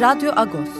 Radyo Agos.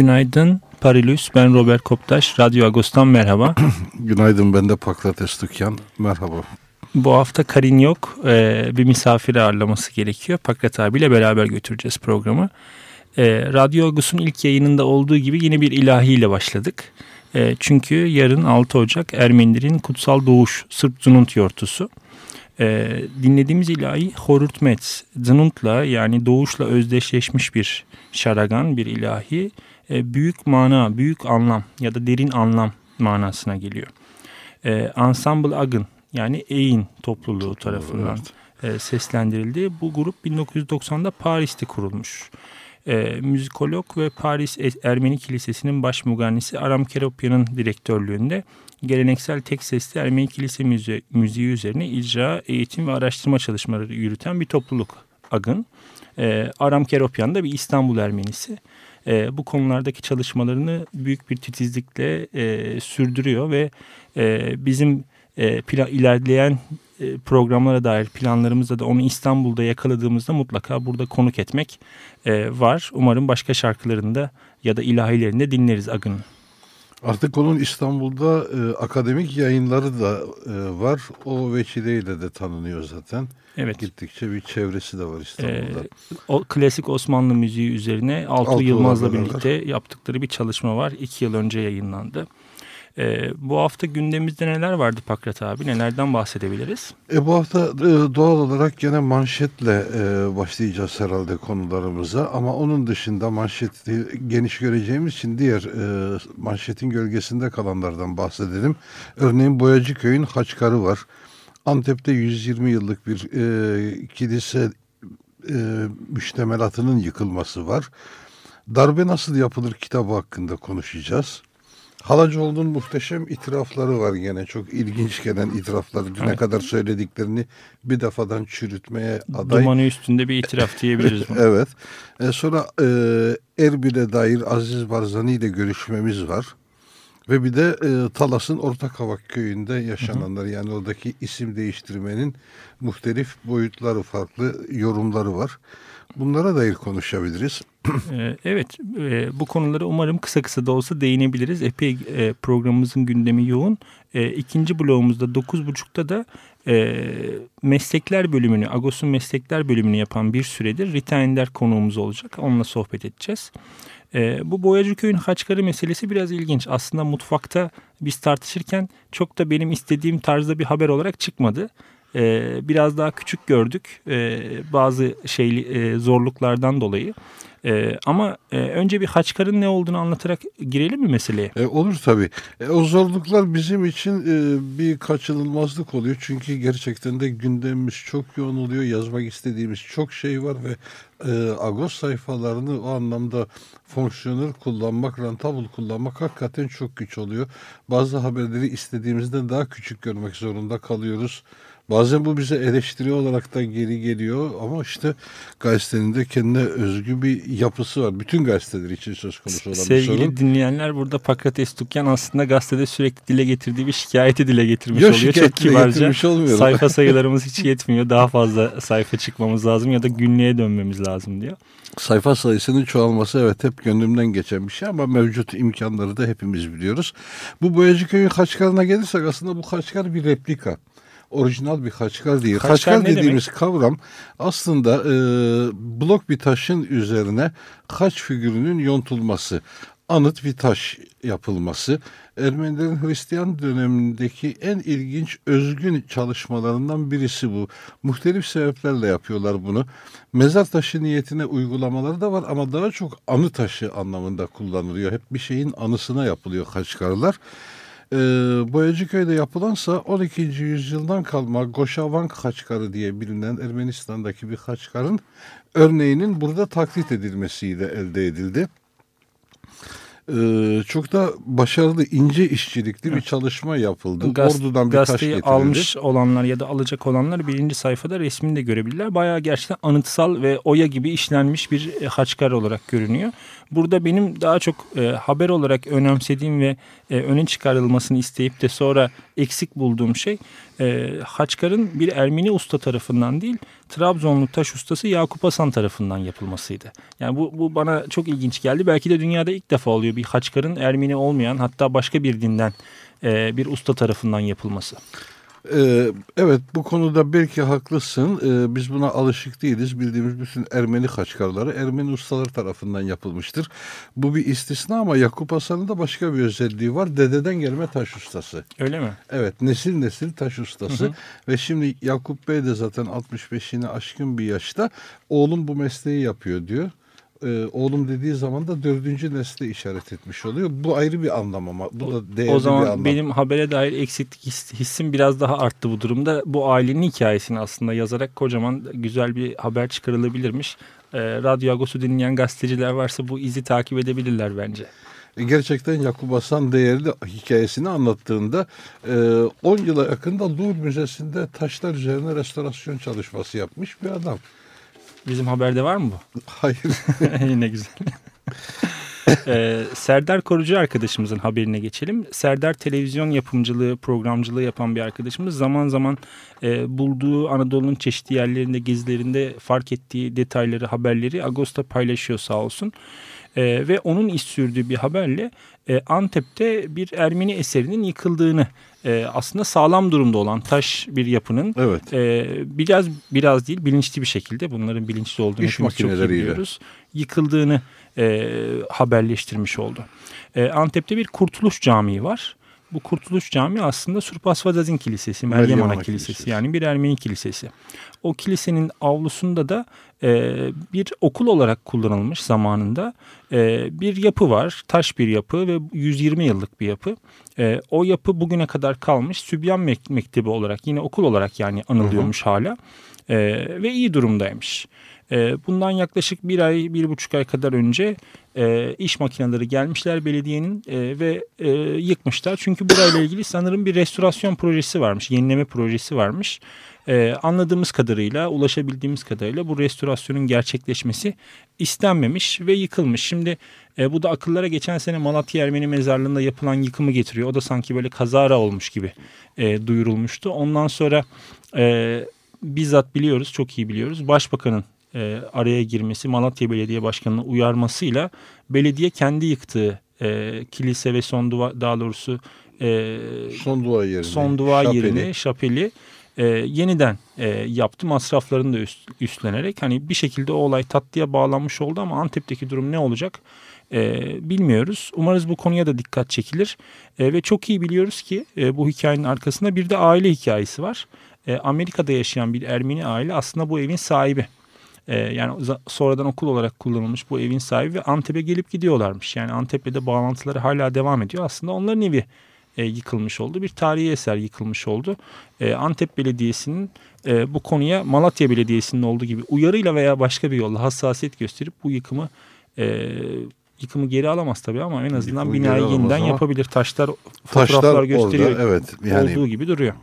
Günaydın. Parilus, ben Robert Koptaş. Radyo Agos'tan merhaba. Günaydın, ben de Pakrates Tükyan. Merhaba. Bu hafta Karin yok, ee, bir misafir ağırlaması gerekiyor. Pakrat abiyle beraber götüreceğiz programı. Ee, Radyo Agos'un ilk yayınında olduğu gibi yine bir ilahiyle başladık. Ee, çünkü yarın 6 Ocak Ermenilerin Kutsal Doğuş Sırp Zununt yortusu. Ee, dinlediğimiz ilahi Horut Metz, Zununt'la yani doğuşla özdeşleşmiş bir şaragan, bir ilahi. Ee, büyük mana, büyük anlam ya da derin anlam manasına geliyor. Ee, Ensemble Agın yani Eyn topluluğu tarafından evet. e, seslendirildi. Bu grup 1990'da Paris'te kurulmuş. E, müzikolog ve Paris Ermeni Kilisesi'nin baş mugannisi Aram Keropyan'ın direktörlüğünde geleneksel tek sesli Ermeni Kilise müziği, müziği üzerine icra, eğitim ve araştırma çalışmaları yürüten bir topluluk Agın. E, Aram Keropyan da bir İstanbul Ermenisi. E, bu konulardaki çalışmalarını büyük bir titizlikle e, sürdürüyor ve e, bizim e, plan, ilerleyen e, programlara dair planlarımızda da onu İstanbul'da yakaladığımızda mutlaka burada konuk etmek e, var. Umarım başka şarkılarında ya da ilahilerinde dinleriz Agın'ın. Artık onun İstanbul'da e, akademik yayınları da e, var. O vesileyle de tanınıyor zaten. Evet. Gittikçe bir çevresi de var İstanbul'da. Ee, o klasik Osmanlı müziği üzerine Altuğ, Yılmaz'la birlikte yaptıktıkları bir çalışma var. İki yıl önce yayınlandı. E, bu hafta gündemimizde neler vardı Pakrat abi? Nelerden bahsedebiliriz? E, bu hafta e, doğal olarak gene manşetle e, başlayacağız herhalde konularımıza. Ama onun dışında manşeti geniş göreceğimiz için diğer e, manşetin gölgesinde kalanlardan bahsedelim. Örneğin Boyacı Köyün Haçkarı var. Antep'te 120 yıllık bir e, kilise e, müştemelatının yıkılması var. Darbe nasıl yapılır kitabı hakkında konuşacağız. Halacıoğlu'nun muhteşem itirafları var gene. Çok ilginç gelen itirafları. Düne evet. kadar söylediklerini bir defadan çürütmeye aday. Dumanı üstünde bir itiraf diyebiliriz. evet. E, sonra e, Erbil'e dair Aziz Barzani ile görüşmemiz var. Ve bir de e, Talas'ın Ortakavak köyünde yaşananlar hı hı. yani oradaki isim değiştirmenin muhtelif boyutları farklı yorumları var. Bunlara dair konuşabiliriz. Ee, evet e, bu konulara umarım kısa kısa da olsa değinebiliriz. Epey e, programımızın gündemi yoğun. E, ikinci blogumuzda 9.30'da da meslekler bölümünü, Agos'un meslekler bölümünü yapan bir süredir Rita Ender konuğumuz olacak. Onunla sohbet edeceğiz. bu Boyacı Köy'ün haçkarı meselesi biraz ilginç. Aslında mutfakta biz tartışırken çok da benim istediğim tarzda bir haber olarak çıkmadı e, biraz daha küçük gördük e, bazı şey e, zorluklardan dolayı. E, ama e, önce bir Haçkar'ın ne olduğunu anlatarak girelim mi meseleye? E, olur tabii. E, o zorluklar bizim için e, bir kaçınılmazlık oluyor. Çünkü gerçekten de gündemimiz çok yoğun oluyor. Yazmak istediğimiz çok şey var ve e, Agos sayfalarını o anlamda fonksiyonel kullanmak, rentable kullanmak hakikaten çok güç oluyor. Bazı haberleri istediğimizden daha küçük görmek zorunda kalıyoruz. Bazen bu bize eleştiri olarak da geri geliyor ama işte gazetenin de kendine özgü bir yapısı var. Bütün gazeteler için söz konusu olan Sevgili bir sorun. Sevgili dinleyenler burada Pakrates Tukyan aslında gazetede sürekli dile getirdiği bir şikayeti dile getirmiş Yok, oluyor. Çok kibarca sayfa sayılarımız hiç yetmiyor. Daha fazla sayfa çıkmamız lazım ya da günlüğe dönmemiz lazım diyor. Sayfa sayısının çoğalması evet hep gönlümden geçen bir şey ama mevcut imkanları da hepimiz biliyoruz. Bu Boyacı Köyü Kaçkar'ına gelirsek aslında bu Kaçkar bir replika orijinal bir kaçkar değil. Kaçkar, kaçkar dediğimiz demek? kavram aslında e, blok bir taşın üzerine kaç figürünün yontulması, anıt bir taş yapılması. Ermenilerin Hristiyan dönemindeki en ilginç özgün çalışmalarından birisi bu. Muhtelif sebeplerle yapıyorlar bunu. Mezar taşı niyetine uygulamaları da var ama daha çok anı taşı anlamında kullanılıyor. Hep bir şeyin anısına yapılıyor kaçkarlar. E, Boyacıköy'de yapılansa 12. yüzyıldan kalma Goşavank Haçkarı diye bilinen Ermenistan'daki bir haçkarın örneğinin burada taklit edilmesiyle elde edildi. Ee, çok da başarılı ince işçilikli bir çalışma yapıldı. Gaz, Ordu'dan bir taş almış olanlar ya da alacak olanlar birinci sayfada resmini de görebilirler. Bayağı gerçekten anıtsal ve oya gibi işlenmiş bir e, haçkar olarak görünüyor. Burada benim daha çok e, haber olarak önemsediğim ve e, öne çıkarılmasını isteyip de sonra eksik bulduğum şey e, Haçkar'ın bir Ermeni usta tarafından değil Trabzonlu taş ustası Yakup Hasan tarafından yapılmasıydı. Yani bu, bu bana çok ilginç geldi. Belki de dünyada ilk defa oluyor bir Haçkar'ın Ermeni olmayan hatta başka bir dinden e, bir usta tarafından yapılması. Ee, evet bu konuda belki haklısın. Ee, biz buna alışık değiliz. Bildiğimiz bütün Ermeni kaçkarları Ermeni ustalar tarafından yapılmıştır. Bu bir istisna ama Yakup Hasan'ın da başka bir özelliği var. Dededen gelme taş ustası. Öyle mi? Evet nesil nesil taş ustası. Hı hı. Ve şimdi Yakup Bey de zaten 65'ini aşkın bir yaşta. Oğlum bu mesleği yapıyor diyor e, oğlum dediği zaman da dördüncü nesle işaret etmiş oluyor. Bu ayrı bir anlam ama. Bu da değerli o zaman bir anlam. benim habere dair eksiklik hissim biraz daha arttı bu durumda. Bu ailenin hikayesini aslında yazarak kocaman güzel bir haber çıkarılabilirmiş. E, Radyo Agos'u dinleyen gazeteciler varsa bu izi takip edebilirler bence. E, gerçekten Yakup Hasan değerli hikayesini anlattığında 10 e, yıla yakında Louvre Müzesi'nde taşlar üzerine restorasyon çalışması yapmış bir adam. Bizim haberde var mı bu? Hayır. ne güzel. ee, Serdar Korucu arkadaşımızın haberine geçelim. Serdar televizyon yapımcılığı, programcılığı yapan bir arkadaşımız. Zaman zaman e, bulduğu Anadolu'nun çeşitli yerlerinde, gezilerinde fark ettiği detayları, haberleri Ağustos'ta paylaşıyor sağ olsun. E, ve onun iş sürdüğü bir haberle e, Antep'te bir Ermeni eserinin yıkıldığını e, aslında sağlam durumda olan taş bir yapının evet. e, biraz biraz değil bilinçli bir şekilde bunların bilinçli olduğunu İş çok iyi biliyoruz. Yıkıldığını e, haberleştirmiş oldu. E, Antep'te bir Kurtuluş Camii var. Bu Kurtuluş Camii aslında Surpasvadazin Kilisesi, Meryem, Ana Kilisesi, Kilisesi yani bir Ermeni kilisesi. O kilisenin avlusunda da e, bir okul olarak kullanılmış zamanında e, bir yapı var. Taş bir yapı ve 120 yıllık bir yapı. E, o yapı bugüne kadar kalmış Sübyan Mektebi olarak yine okul olarak yani anılıyormuş hı hı. hala e, ve iyi durumdaymış. E, bundan yaklaşık bir ay, bir buçuk ay kadar önce e, iş makineleri gelmişler belediyenin e, ve e, yıkmışlar. Çünkü burayla ilgili sanırım bir restorasyon projesi varmış, yenileme projesi varmış. Anladığımız kadarıyla, ulaşabildiğimiz kadarıyla bu restorasyonun gerçekleşmesi istenmemiş ve yıkılmış. Şimdi bu da akıllara geçen sene Malatya Ermeni Mezarlığı'nda yapılan yıkımı getiriyor. O da sanki böyle kazara olmuş gibi duyurulmuştu. Ondan sonra bizzat biliyoruz, çok iyi biliyoruz. Başbakanın e, araya girmesi Malatya Belediye Başkanı'nın uyarmasıyla belediye kendi yıktığı e, kilise ve son duva daha doğrusu e, son dua yerini, son dua şapeli. yerini şapeli e, yeniden e, yaptı masraflarını da üst, üstlenerek hani bir şekilde o olay tatlıya bağlanmış oldu ama Antep'teki durum ne olacak e, bilmiyoruz. Umarız bu konuya da dikkat çekilir e, ve çok iyi biliyoruz ki e, bu hikayenin arkasında bir de aile hikayesi var. E, Amerika'da yaşayan bir Ermeni aile aslında bu evin sahibi. E, yani sonradan okul olarak kullanılmış bu evin sahibi Antep'e gelip gidiyorlarmış. Yani Antep'le de bağlantıları hala devam ediyor. Aslında onların evi e, yıkılmış oldu. Bir tarihi eser yıkılmış oldu. E, Antep Belediyesi'nin e, bu konuya Malatya Belediyesi'nin olduğu gibi uyarıyla veya başka bir yolla hassasiyet gösterip bu yıkımı e, yıkımı geri alamaz tabii ama en azından yıkımı binayı yeniden yapabilir. Taşlar fotoğraflar taşlar gösteriyor. Orada, evet, yani, olduğu gibi duruyor.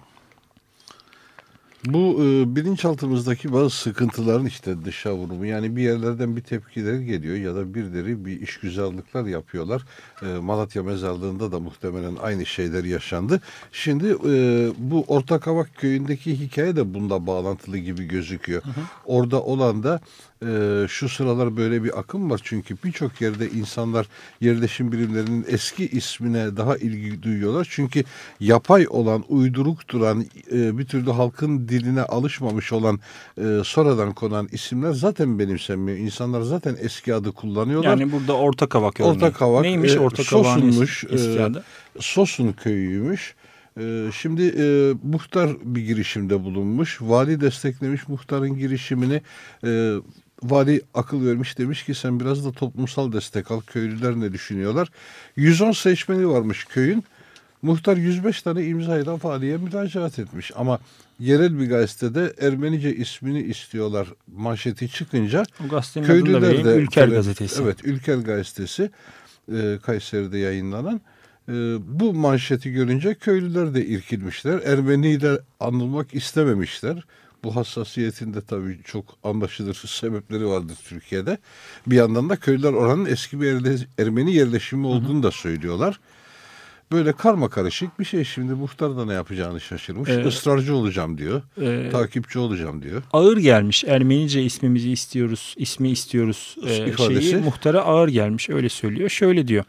Bu e, bilinçaltımızdaki bazı sıkıntıların işte dışa vurumu yani bir yerlerden bir tepkiler geliyor ya da birileri bir işgüzarlıklar yapıyorlar. E, Malatya mezarlığında da muhtemelen aynı şeyler yaşandı. Şimdi e, bu Ortakavak köyündeki hikaye de bunda bağlantılı gibi gözüküyor. Hı hı. Orada olan da e, şu sıralar böyle bir akım var çünkü birçok yerde insanlar yerleşim birimlerinin eski ismine daha ilgi duyuyorlar. Çünkü yapay olan, uyduruk duran, e, bir türlü halkın diline alışmamış olan e, sonradan konan isimler zaten benimsenmiyor. İnsanlar zaten eski adı kullanıyorlar. Yani burada Orta Kavak örneği. Orta Kavak. Neymiş e, Orta Kavak'ın eski adı? E, Sosun köyüymüş. Ee, şimdi e, muhtar bir girişimde bulunmuş. Vali desteklemiş muhtarın girişimini. E, vali akıl vermiş demiş ki sen biraz da toplumsal destek al. Köylüler ne düşünüyorlar? 110 seçmeni varmış köyün. Muhtar 105 tane imzayla valiye müracaat etmiş. Ama yerel bir gazetede Ermenice ismini istiyorlar manşeti çıkınca o köylüler de Ülker gazetesi. Evet Ülker gazetesi e, Kayseri'de yayınlanan e, bu manşeti görünce köylüler de irkilmişler. Ermeni'yi de anılmak istememişler. Bu hassasiyetin de tabii çok anlaşılır sebepleri vardır Türkiye'de. Bir yandan da köylüler oranın eski bir Ermeni yerleşimi olduğunu da söylüyorlar. Böyle karma karışık bir şey. Şimdi muhtar da ne yapacağını şaşırmış. Evet. Israrcı olacağım diyor. Ee, Takipçi olacağım diyor. ağır gelmiş. Ermenice ismimizi istiyoruz, ismi istiyoruz e, İfadesi. şeyi muhtara ağır gelmiş. Öyle söylüyor. Şöyle diyor.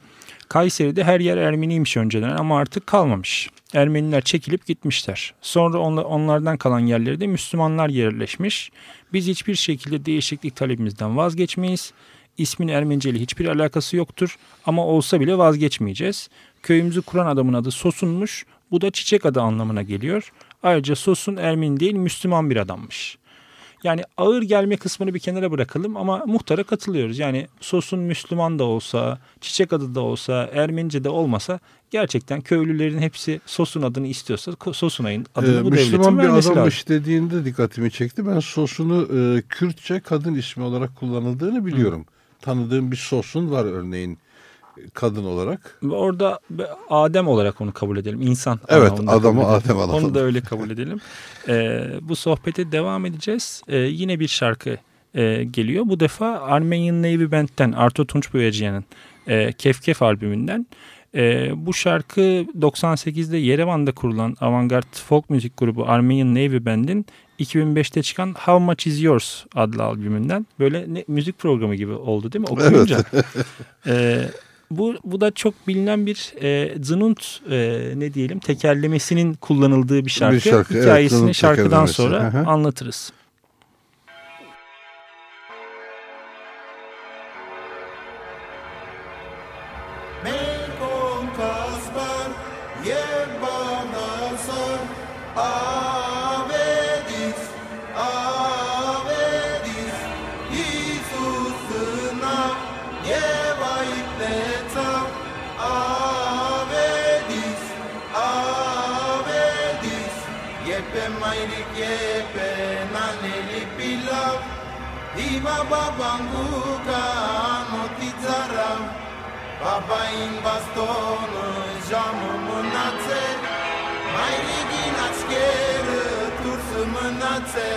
Kayseri'de her yer Ermeniymiş önceden ama artık kalmamış. Ermeniler çekilip gitmişler. Sonra onla- onlardan kalan yerlerde Müslümanlar yerleşmiş. Biz hiçbir şekilde değişiklik talebimizden vazgeçmeyiz. İsmin Ermenice ile hiçbir alakası yoktur ama olsa bile vazgeçmeyeceğiz. Köyümüzü kuran adamın adı Sosun'muş. Bu da çiçek adı anlamına geliyor. Ayrıca Sosun Ermeni değil Müslüman bir adammış. Yani ağır gelme kısmını bir kenara bırakalım ama muhtara katılıyoruz. Yani Sosun Müslüman da olsa, çiçek adı da olsa, Ermenice de olmasa gerçekten köylülerin hepsi Sosun adını istiyorsa Sosun ayın adını Ee, bu devletin Müslüman bir vermesi lazım. adammış dediğinde dikkatimi çekti. Ben sosunu e, Kürtçe kadın ismi olarak kullanıldığını biliyorum. Tanıdığım bir sosun var örneğin kadın olarak. Orada Adem olarak onu kabul edelim. İnsan. Evet, adamı. Adem anlamında. Onu da öyle kabul edelim. Ee, bu sohbete devam edeceğiz. Ee, yine bir şarkı e, geliyor. Bu defa Armenian Navy Band'den Arto Tunç Boyacıyan'ın e, Kef Kef albümünden. E, bu şarkı 98'de Yerevan'da kurulan avantgard folk müzik grubu Armenian Navy Band'in 2005'te çıkan How Much Is Yours adlı albümünden. Böyle ne, müzik programı gibi oldu değil mi? Okuyunca. E, bu, bu da çok bilinen bir e, zınunt e, ne diyelim tekerlemesinin kullanıldığı bir şarkı. Bir şarkı, evet, Hikayesini zınunt şarkıdan sonra hı. anlatırız. Buka, notițara Baba în baston, jamă mânațe Mai rigina șcheră, tursă mânațe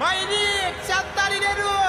Mai rigi ceatarineru!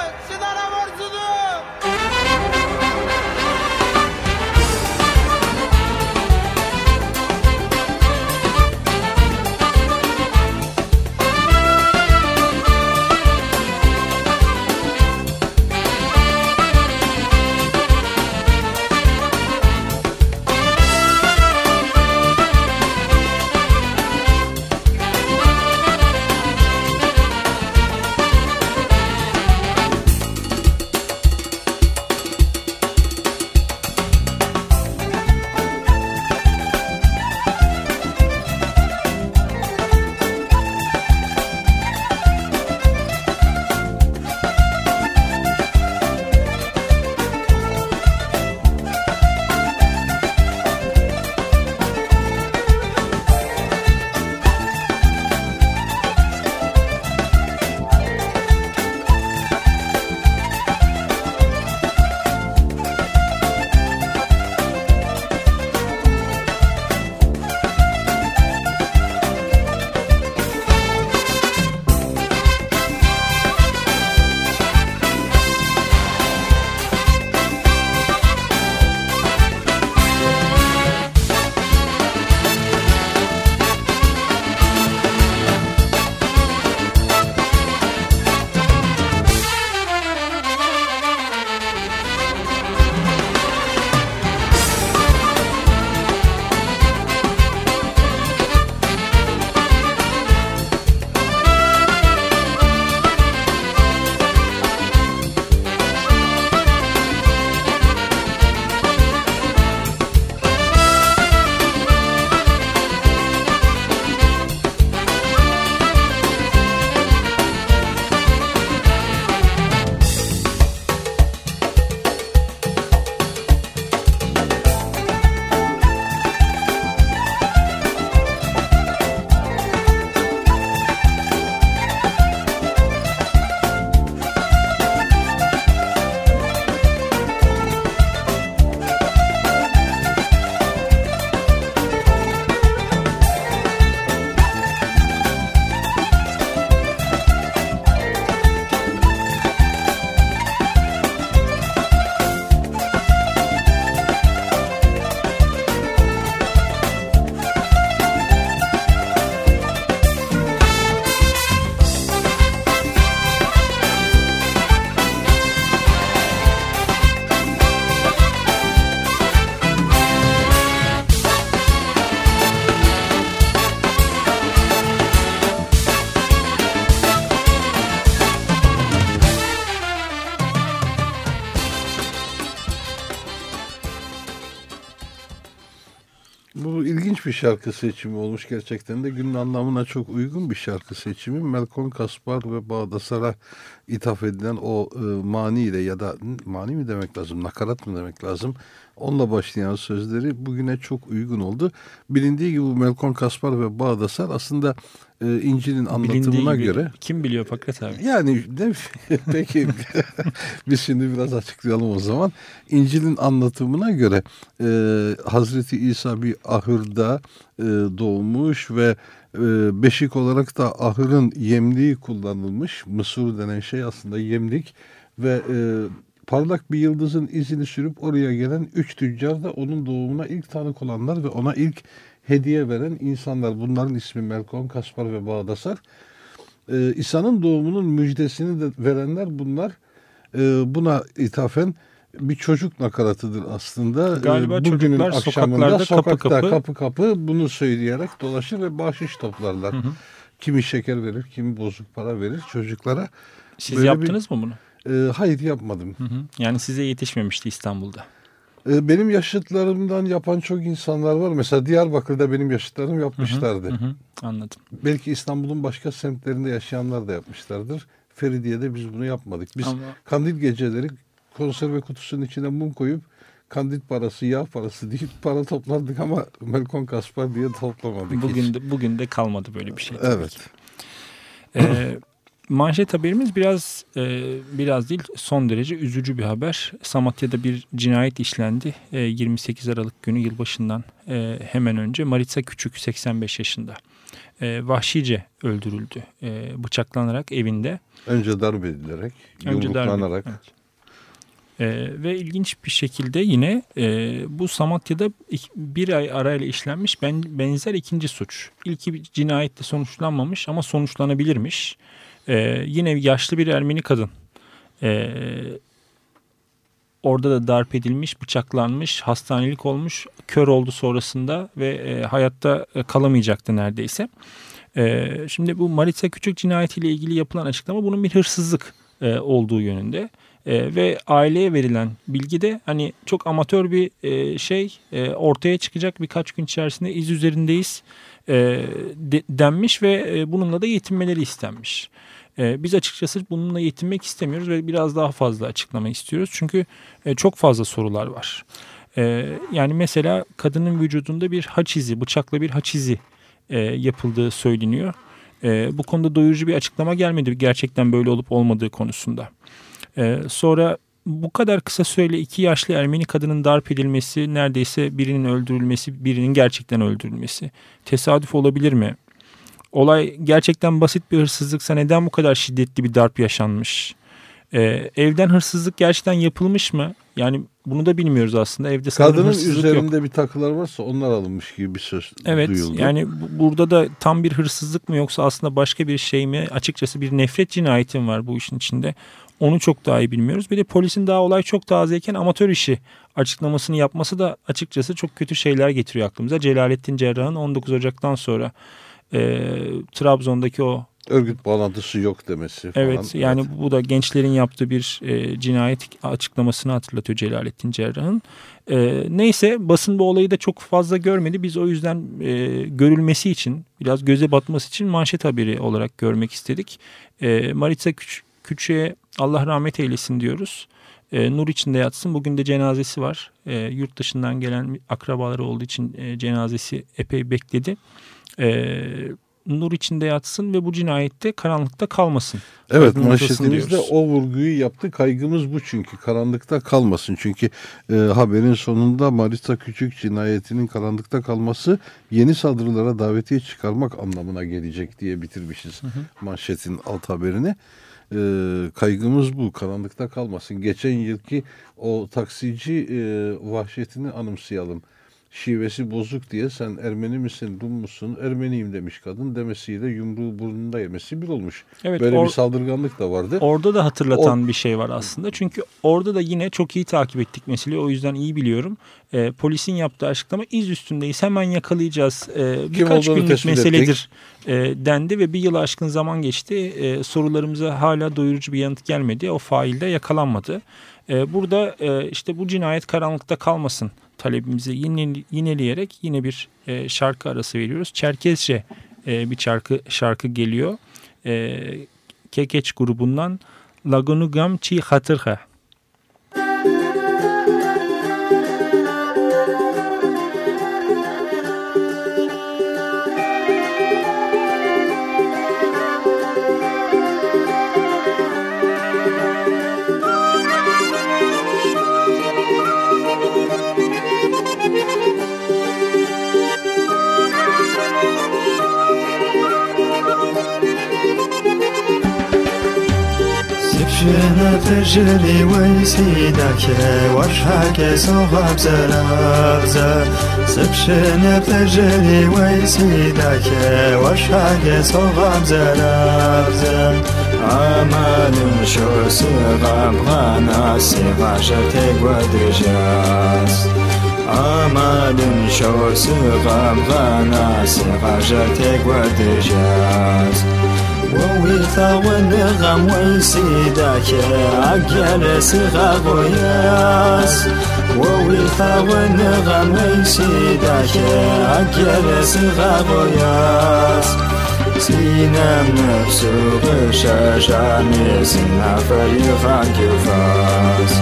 Bir şarkı seçimi olmuş gerçekten de günün anlamına çok uygun bir şarkı seçimi. Melkon Kaspar ve Bağdasar'a ithaf edilen o e, mani ile ya da mani mi demek lazım, nakarat mı demek lazım? Onunla başlayan sözleri bugüne çok uygun oldu. Bilindiği gibi Melkon Kaspar ve Bağdasar aslında e, İncil'in anlatımına gibi, göre kim biliyor Fakret abi? yani de, peki biz şimdi biraz açıklayalım o zaman. İncil'in anlatımına göre e, Hazreti İsa bir ahırda e, doğmuş ve e, beşik olarak da ahırın yemliği kullanılmış. Mısır denen şey aslında yemlik ve e, parlak bir yıldızın izini sürüp oraya gelen üç tüccar da onun doğumuna ilk tanık olanlar ve ona ilk hediye veren insanlar. Bunların ismi Melkon, Kaspar ve Bağdasar. Ee, İsa'nın doğumunun müjdesini de verenler bunlar. Ee, buna ithafen bir çocuk nakaratıdır aslında. Galiba Bugünün çocuklar akşamında sokaklarda sokakta kapı kapı. kapı kapı bunu söyleyerek dolaşır ve bahşiş toplarlar. Hı hı. Kimi şeker verir, kimi bozuk para verir çocuklara. Siz Böyle yaptınız mı bunu? Ee, hayır yapmadım. Hı hı. Yani size yetişmemişti İstanbul'da. Ee, benim yaşıtlarımdan yapan çok insanlar var. Mesela Diyarbakır'da benim yaşıtlarım yapmışlardı. Hı hı. Anladım. Belki İstanbul'un başka semtlerinde yaşayanlar da yapmışlardır. Feridiye'de biz bunu yapmadık. Biz Ama kandil geceleri konserve kutusunun içine mum koyup kandil parası, yağ parası deyip para toplardık ama Melkon Kaspar diye toplamadık bugün hiç. de, bugün de kalmadı böyle bir şey. Evet. Ee, manşet haberimiz biraz e, biraz değil son derece üzücü bir haber. Samatya'da bir cinayet işlendi. E, 28 Aralık günü yılbaşından e, hemen önce Maritza Küçük 85 yaşında. E, vahşice öldürüldü. E, bıçaklanarak evinde. Önce darp edilerek, Önce darbe- yumruklanarak. evet. Ee, ve ilginç bir şekilde yine e, bu Samatya'da bir ay arayla işlenmiş ben, benzer ikinci suç. İlki cinayette sonuçlanmamış ama sonuçlanabilirmiş. Ee, yine yaşlı bir Ermeni kadın. Ee, orada da darp edilmiş, bıçaklanmış, hastanelik olmuş, kör oldu sonrasında ve e, hayatta e, kalamayacaktı neredeyse. Ee, şimdi bu Maritza Küçük cinayetiyle ilgili yapılan açıklama bunun bir hırsızlık e, olduğu yönünde. E, ve aileye verilen bilgi de hani çok amatör bir e, şey e, ortaya çıkacak birkaç gün içerisinde iz üzerindeyiz e, de, denmiş ve e, bununla da yetinmeleri istenmiş. E, biz açıkçası bununla yetinmek istemiyoruz ve biraz daha fazla açıklama istiyoruz. Çünkü e, çok fazla sorular var. E, yani mesela kadının vücudunda bir haç izi, bıçakla bir haç izi e, yapıldığı söyleniyor. E, bu konuda doyurucu bir açıklama gelmedi gerçekten böyle olup olmadığı konusunda. Ee, sonra bu kadar kısa süreli iki yaşlı Ermeni kadının darp edilmesi, neredeyse birinin öldürülmesi, birinin gerçekten öldürülmesi tesadüf olabilir mi? Olay gerçekten basit bir hırsızlıksa neden bu kadar şiddetli bir darp yaşanmış? Ee, evden hırsızlık gerçekten yapılmış mı? Yani bunu da bilmiyoruz aslında. Evde Kadının üzerinde yok. bir takılar varsa onlar alınmış gibi bir söz Evet duyuldu. yani bu- burada da tam bir hırsızlık mı yoksa aslında başka bir şey mi? Açıkçası bir nefret cinayeti mi var bu işin içinde? Onu çok daha iyi bilmiyoruz. Bir de polisin daha olay çok tazeyken amatör işi açıklamasını yapması da açıkçası çok kötü şeyler getiriyor aklımıza. Celalettin Cerrah'ın 19 Ocak'tan sonra e, Trabzon'daki o Örgüt bağlantısı yok demesi falan. Evet yani bu da gençlerin yaptığı bir e, cinayet açıklamasını hatırlatıyor Celalettin Cerrah'ın. E, neyse basın bu olayı da çok fazla görmedi. Biz o yüzden e, görülmesi için biraz göze batması için manşet haberi olarak görmek istedik. E, Maritza Küç Küçük'e Allah rahmet eylesin diyoruz. E, nur içinde yatsın. Bugün de cenazesi var. E, yurt dışından gelen akrabaları olduğu için e, cenazesi epey bekledi. E, nur içinde yatsın ve bu cinayette karanlıkta kalmasın. Evet manşetimizde o vurguyu yaptı. Kaygımız bu çünkü karanlıkta kalmasın. Çünkü e, haberin sonunda Marisa Küçük cinayetinin karanlıkta kalması yeni saldırılara davetiye çıkarmak anlamına gelecek diye bitirmişiz manşetin alt haberini. E, kaygımız bu karanlıkta kalmasın. Geçen yılki o taksici e, vahşetini anımsayalım. Şivesi bozuk diye sen Ermeni misin, Rum musun? Ermeniyim demiş kadın demesiyle yumruğu burnunda yemesi bir olmuş. Evet, Böyle bir saldırganlık da vardı. Orada da hatırlatan bir şey var aslında. Çünkü orada da yine çok iyi takip ettik meseleyi. O yüzden iyi biliyorum. E, polisin yaptığı açıklama iz üstündeyiz hemen yakalayacağız. E, birkaç günlük meseledir e, dendi ve bir yıl aşkın zaman geçti. E, sorularımıza hala doyurucu bir yanıt gelmedi. O fail de yakalanmadı. E, burada e, işte bu cinayet karanlıkta kalmasın talebimizi yine, yineleyerek yine bir e, şarkı arası veriyoruz. Çerkezce e, bir şarkı şarkı geliyor. E, Kekeç grubundan Lagunugam Chi Hatırha. جنة تجري ويسيدك وشحك صغب زرابزة سبشنة تجري ويسيدك وشحك صغب زرابزة عمل شو سغم غانا سغاشتك ودجاز عمل شو سغم غانا سغاشتك ودجاز وويثا ونغم ونسيداك عقل سغا غياس وويثا ونغم ونسيداك عقل سغا غياس سينا نفسه غشاشة ميسنا فريقا كفاس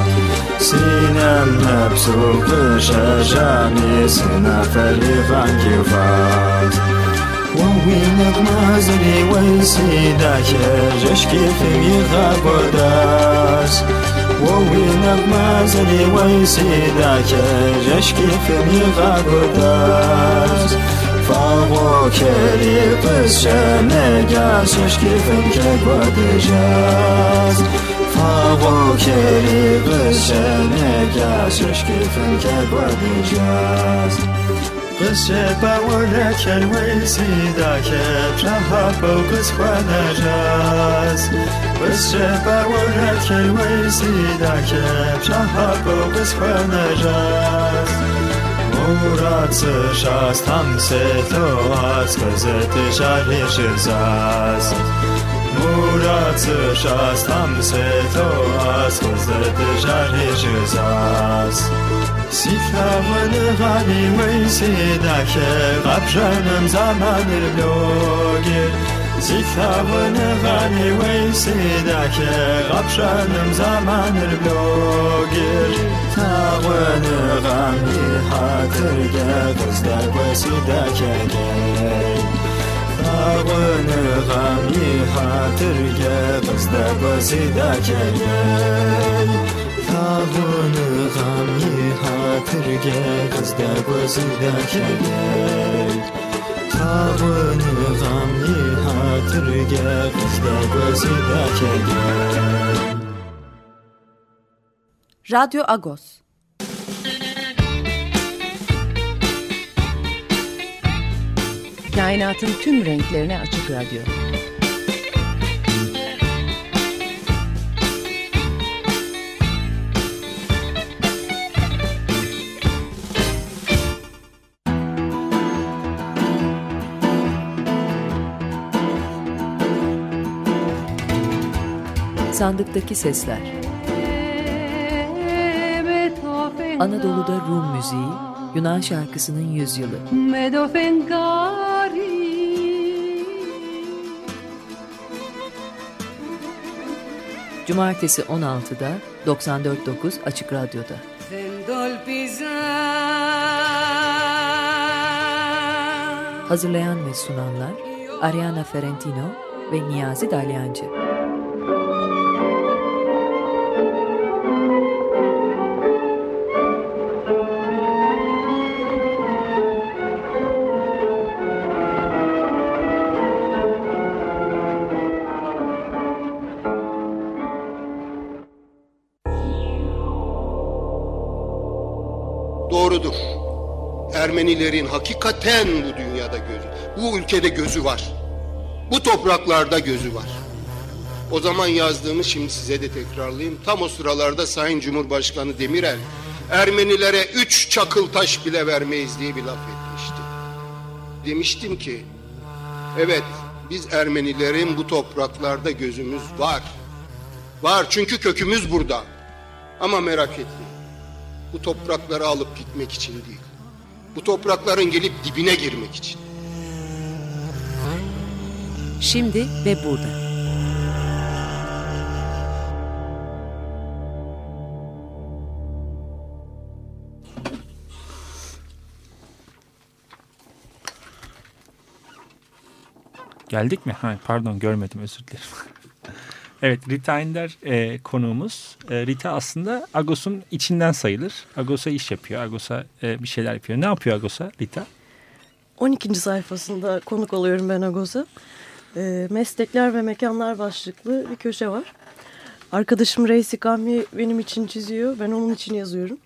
سينا نفسه غشاشة ميسنا فريقا كفاس وینک مازری ویسی داشه جشکی فیمی خبرداز و وینک مازری ویسی داشه جشکی فیمی خبرداز فاقو کری پسش شنگاز جشکی فیم که بادجاز فاقو کری پسش شنگاز جشکی فیم که بادجاز ميغا بوداس قصه باورك الويسيدا كبشها بوقس ونجاز قصه باورك الويسيدا كبشها بوقس ونجاز مراد سشاست هم ستو از قزت شهر شزاز مراد سشاست هم ستو از قزت شهر شزاز سیفاون غنی ویسیده که قبشنم زمان بلوگی سیفاون سیکاون غنیمه سیدکه قبشنم زمن بلوگه سیکاون ویسی سیدکه قبشنم زمن بلوگه تاون غمی حترگه قزدک و سیدکه تاون غمی حترگه قزدک و سیدکه kavunu gamyi hatırge Kızda gözüde kelgey Kavunu gamyi hatırge Kızda gözüde kelgey Radyo Agos. Kainatın tüm renklerine açık radyo. Sandıktaki Sesler Anadolu'da Rum müziği, Yunan şarkısının yüzyılı. Cumartesi 16'da 94.9 Açık Radyo'da. Hazırlayan ve sunanlar Ariana Ferentino ve Niyazi Dalyancı. Ermenilerin hakikaten bu dünyada gözü, bu ülkede gözü var. Bu topraklarda gözü var. O zaman yazdığımı şimdi size de tekrarlayayım. Tam o sıralarda Sayın Cumhurbaşkanı Demirel Ermenilere üç çakıl taş bile vermeyiz diye bir laf etmişti. Demiştim ki, evet biz Ermenilerin bu topraklarda gözümüz var. Var çünkü kökümüz burada. Ama merak etme, bu toprakları alıp gitmek için değil. Bu toprakların gelip dibine girmek için. Şimdi ve burada. Geldik mi? Ha, pardon görmedim özür dilerim. Evet Rita Ender e, konuğumuz. E, Rita aslında Agos'un içinden sayılır. Agos'a iş yapıyor. Agos'a e, bir şeyler yapıyor. Ne yapıyor Agos'a Rita? 12. sayfasında konuk oluyorum ben Agos'a. E, meslekler ve mekanlar başlıklı bir köşe var. Arkadaşım Reisi Kammi benim için çiziyor. Ben onun için yazıyorum.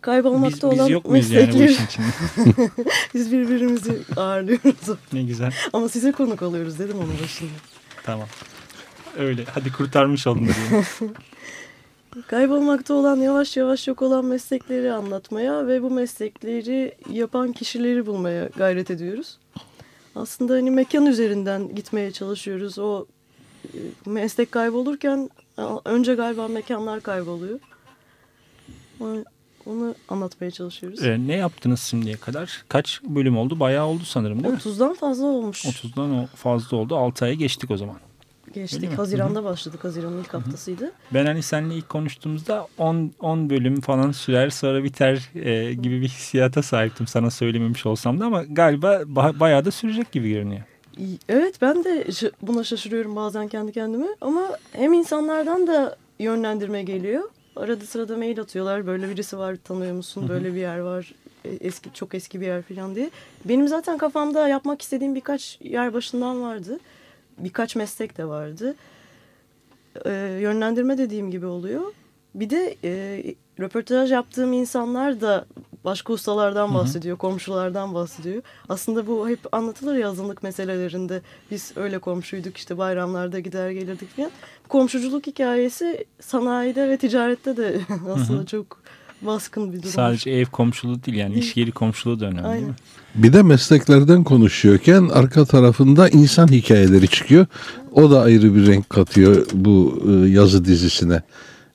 Kaybolmakta Biz, biz olan yok muyuz yani bu meslekleri- işin içinde? Biz birbirimizi ağırlıyoruz. ne güzel. Ama size konuk oluyoruz dedim onun başında. Tamam. Öyle. Hadi kurtarmış oldun diyelim. Kaybolmakta olan yavaş yavaş yok olan meslekleri anlatmaya ve bu meslekleri yapan kişileri bulmaya gayret ediyoruz. Aslında hani mekan üzerinden gitmeye çalışıyoruz. O e, meslek kaybolurken önce galiba mekanlar kayboluyor. Onu anlatmaya çalışıyoruz. E, ne yaptınız şimdiye kadar? Kaç bölüm oldu? Bayağı oldu sanırım değil mi? 30'dan fazla olmuş. 30'dan o fazla oldu. 6 aya geçtik o zaman. Geçtik. Haziran'da başladık. Haziran'ın ilk haftasıydı. Ben hani seninle ilk konuştuğumuzda 10 10 bölüm falan sürer sonra biter e, gibi bir hissiyata sahiptim sana söylememiş olsam da ama galiba ba- bayağı da sürecek gibi görünüyor. Evet ben de buna şaşırıyorum bazen kendi kendime ama hem insanlardan da yönlendirme geliyor. Arada sırada mail atıyorlar böyle birisi var tanıyor musun böyle bir yer var e, eski çok eski bir yer falan diye. Benim zaten kafamda yapmak istediğim birkaç yer başından vardı. Birkaç meslek de vardı. Ee, yönlendirme dediğim gibi oluyor. Bir de e, röportaj yaptığım insanlar da başka ustalardan bahsediyor, komşulardan bahsediyor. Aslında bu hep anlatılır ya azınlık meselelerinde. Biz öyle komşuyduk işte bayramlarda gider gelirdik falan. Komşuculuk hikayesi sanayide ve ticarette de aslında çok baskın bir durum. Sadece ev komşuluğu değil yani iş yeri komşuluğu da önemli değil Aynen. mi? Bir de mesleklerden konuşuyorken arka tarafında insan hikayeleri çıkıyor. O da ayrı bir renk katıyor bu e, yazı dizisine.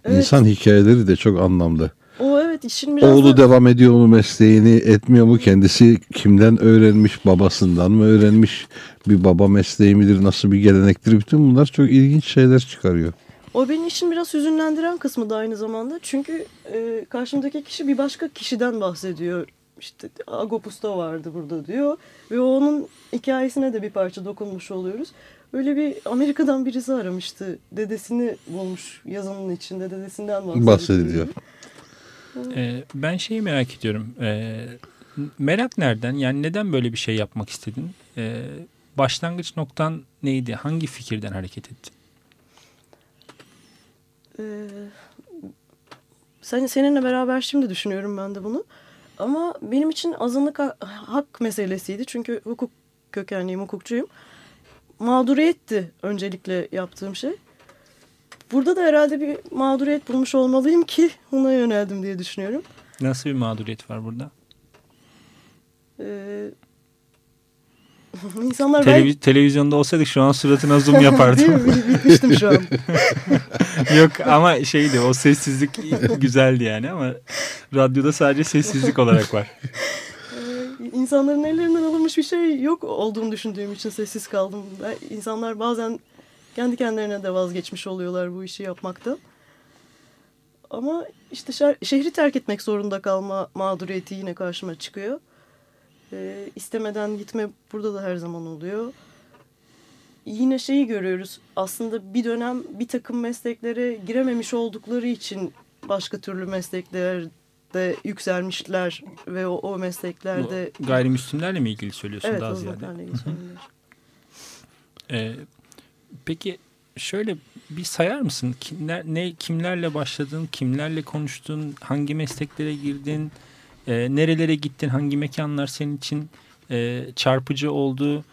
Evet. İnsan hikayeleri de çok anlamlı. O evet işin biraz Oğlu da... devam ediyor mu mesleğini, etmiyor mu? Kendisi kimden öğrenmiş? Babasından mı öğrenmiş? Bir baba mesleği midir? Nasıl bir gelenektir? Bütün bunlar çok ilginç şeyler çıkarıyor. O beni işin biraz hüzünlendiren kısmı da aynı zamanda. Çünkü e, karşımdaki kişi bir başka kişiden bahsediyor. İşte Agopus'ta vardı burada diyor. Ve onun hikayesine de bir parça dokunmuş oluyoruz. Öyle bir Amerika'dan birisi aramıştı. Dedesini bulmuş yazının içinde. Dedesinden bahsediyor. Bahsediliyor. E, ben şeyi merak ediyorum. E, merak nereden? Yani neden böyle bir şey yapmak istedin? E, başlangıç noktan neydi? Hangi fikirden hareket ettin? Ee, sen, seninle beraber şimdi düşünüyorum ben de bunu. Ama benim için azınlık ha- hak meselesiydi. Çünkü hukuk kökenliyim, hukukçuyum. Mağduriyetti öncelikle yaptığım şey. Burada da herhalde bir mağduriyet bulmuş olmalıyım ki ona yöneldim diye düşünüyorum. Nasıl bir mağduriyet var burada? Ee, insanlar Televiz- televizyonda olsaydık şu an suratına zoom Değil yapardım. mi? Bitmiştim şu an. Yok ama şeydi o sessizlik güzeldi yani ama radyoda sadece sessizlik olarak var. Ee, İnsanların ellerinden alınmış bir şey yok olduğunu düşündüğüm için sessiz kaldım. İnsanlar bazen kendi kendilerine de vazgeçmiş oluyorlar bu işi yapmaktan. Ama işte şehri terk etmek zorunda kalma mağduriyeti yine karşıma çıkıyor. Ee, istemeden gitme burada da her zaman oluyor. Yine şeyi görüyoruz. Aslında bir dönem bir takım mesleklere girememiş oldukları için başka türlü mesleklerde yükselmişler ve o, o mesleklerde Bu gayrimüslimlerle mi ilgili söylüyorsun evet daha ziyade? ilgili söylüyorum. Ee, peki şöyle bir sayar mısın? Kimler ne kimlerle başladın, kimlerle konuştun, hangi mesleklere girdin, e, nerelere gittin, hangi mekanlar senin için e, çarpıcı oldu?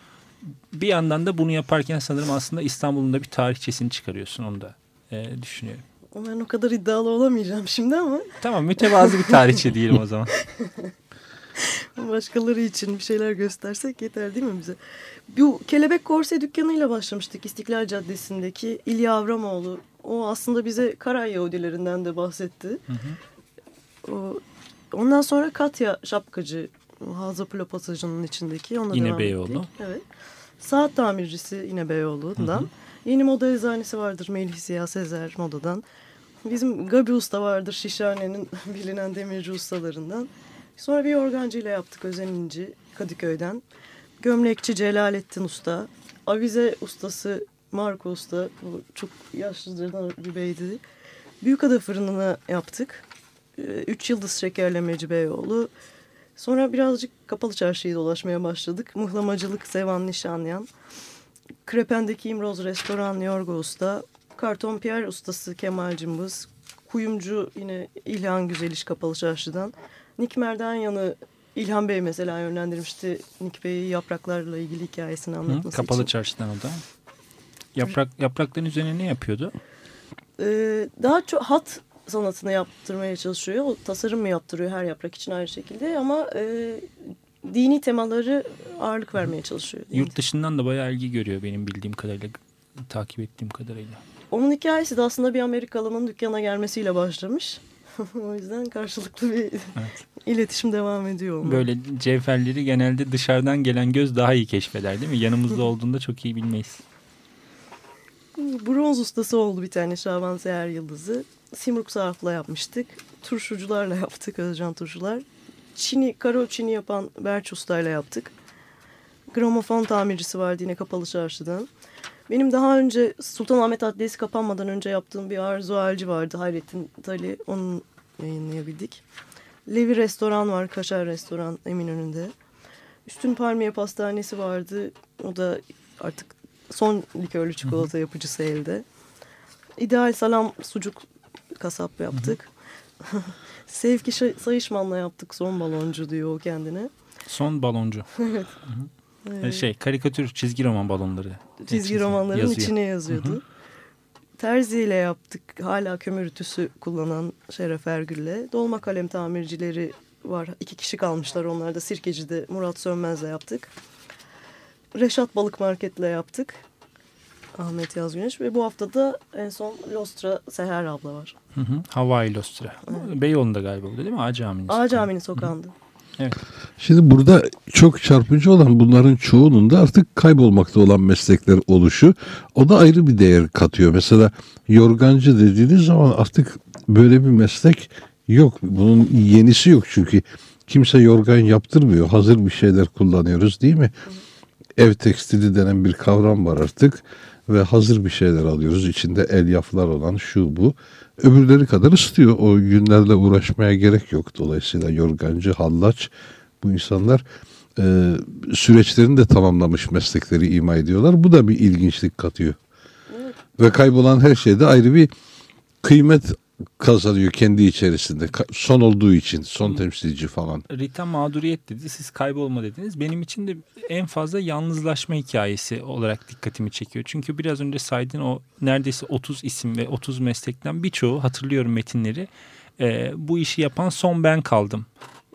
Bir yandan da bunu yaparken sanırım aslında İstanbul'un da bir tarihçesini çıkarıyorsun onu da e, düşünüyorum. Ben o kadar iddialı olamayacağım şimdi ama Tamam mütevazı bir tarihçi diyelim o zaman. başkaları için bir şeyler göstersek yeter değil mi bize? Bu Kelebek Korse dükkanıyla başlamıştık İstiklal Caddesi'ndeki İlya Avramoğlu. O aslında bize Karay Yahudilerinden de bahsetti. O, ondan sonra Katya Şapkacı Hazapılo pasajının içindeki. Onunla Yine Beyoğlu. ettik. Evet. Saat tamircisi yine Beyoğlu'ndan. Yeni moda eczanesi vardır Melih Ziya Sezer modadan. Bizim Gabi Usta vardır Şişhane'nin bilinen demirci ustalarından. Sonra bir organcıyla yaptık Özen İnci Kadıköy'den. Gömlekçi Celalettin Usta. Avize ustası Marco Usta. Bu çok yaşlılardan bir beydi. Büyükada fırınına yaptık. Ee, Üç yıldız şekerlemeci Beyoğlu. Sonra birazcık kapalı çarşıyı dolaşmaya başladık. Mıhlamacılık Sevan Nişanyan. Krepen'deki İmroz Restoran Yorgo Usta. Karton Pierre ustası Kemal Cımbız. Kuyumcu yine İlhan Güzeliş Kapalı Çarşı'dan. Nikmer'den yanı İlhan Bey mesela yönlendirmişti Nik Bey'i yapraklarla ilgili hikayesini Hı, anlatması kapalı için. çarşıdan o da. Yaprak, yaprakların üzerine ne yapıyordu? Ee, daha çok hat sanatını yaptırmaya çalışıyor. O tasarım mı yaptırıyor her yaprak için aynı şekilde ama e, dini temaları ağırlık vermeye çalışıyor. Yurt dışından da bayağı ilgi görüyor benim bildiğim kadarıyla, takip ettiğim kadarıyla. Onun hikayesi de aslında bir Amerikalının dükkana gelmesiyle başlamış. o yüzden karşılıklı bir iletişim devam ediyor. onunla. Böyle cevherleri genelde dışarıdan gelen göz daha iyi keşfeder değil mi? Yanımızda olduğunda çok iyi bilmeyiz. Bronz ustası oldu bir tane Şaban Seher Yıldızı. Simruk Sarf'la yapmıştık. Turşucularla yaptık Özcan Turşular. Çini, karo çini yapan Berç Usta'yla yaptık. Gramofon tamircisi vardı yine Kapalı Çarşı'dan. Benim daha önce Sultanahmet Adliyesi kapanmadan önce yaptığım bir Arzu Alci vardı. Hayrettin Tali. Onu yayınlayabildik. Levi Restoran var. Kaşar Restoran Eminönü'nde. Üstün Palmiye Pastanesi vardı. O da artık son likörlü çikolata yapıcısı elde. İdeal Salam Sucuk kasap yaptık. Sevki Şa- Sayışman'la yaptık son baloncu diyor o kendine. Son baloncu. evet. Ee, Şey karikatür çizgi roman balonları. Çizgi Çiz- romanların yazıyor. içine yazıyordu. Terzi ile yaptık. Hala kömür ütüsü kullanan Şeref Ergül'le. Dolma kalem tamircileri var. İki kişi kalmışlar onlar da. Sirkeci'de Murat Sönmez'le yaptık. Reşat Balık Market'le yaptık. Ahmet Yazgüneş ve bu hafta da en son Lostra Seher abla var. Hı hı. Hawaii Lostra. Beyoğlu'nda galiba bu değil mi? Ağa Camii'nin. Ağa Camii'nin sokağında. Evet. Şimdi burada çok çarpıcı olan bunların çoğunun da artık kaybolmakta olan meslekler oluşu. O da ayrı bir değer katıyor. Mesela yorgancı dediğiniz zaman artık böyle bir meslek yok. Bunun yenisi yok çünkü kimse yorgan yaptırmıyor. Hazır bir şeyler kullanıyoruz değil mi? Ev tekstili denen bir kavram var artık ve hazır bir şeyler alıyoruz. İçinde elyaflar olan şu bu. Öbürleri kadar ısıtıyor. O günlerle uğraşmaya gerek yok. Dolayısıyla yorgancı, hallaç bu insanlar e, süreçlerini de tamamlamış meslekleri ima ediyorlar. Bu da bir ilginçlik katıyor. Ve kaybolan her şeyde ayrı bir kıymet kazanıyor kendi içerisinde. Son olduğu için, son temsilci falan. Rita mağduriyet dedi. Siz kaybolma dediniz. Benim için de en fazla yalnızlaşma hikayesi olarak dikkatimi çekiyor. Çünkü biraz önce saydığın o neredeyse 30 isim ve 30 meslekten birçoğu hatırlıyorum metinleri. e, bu işi yapan son ben kaldım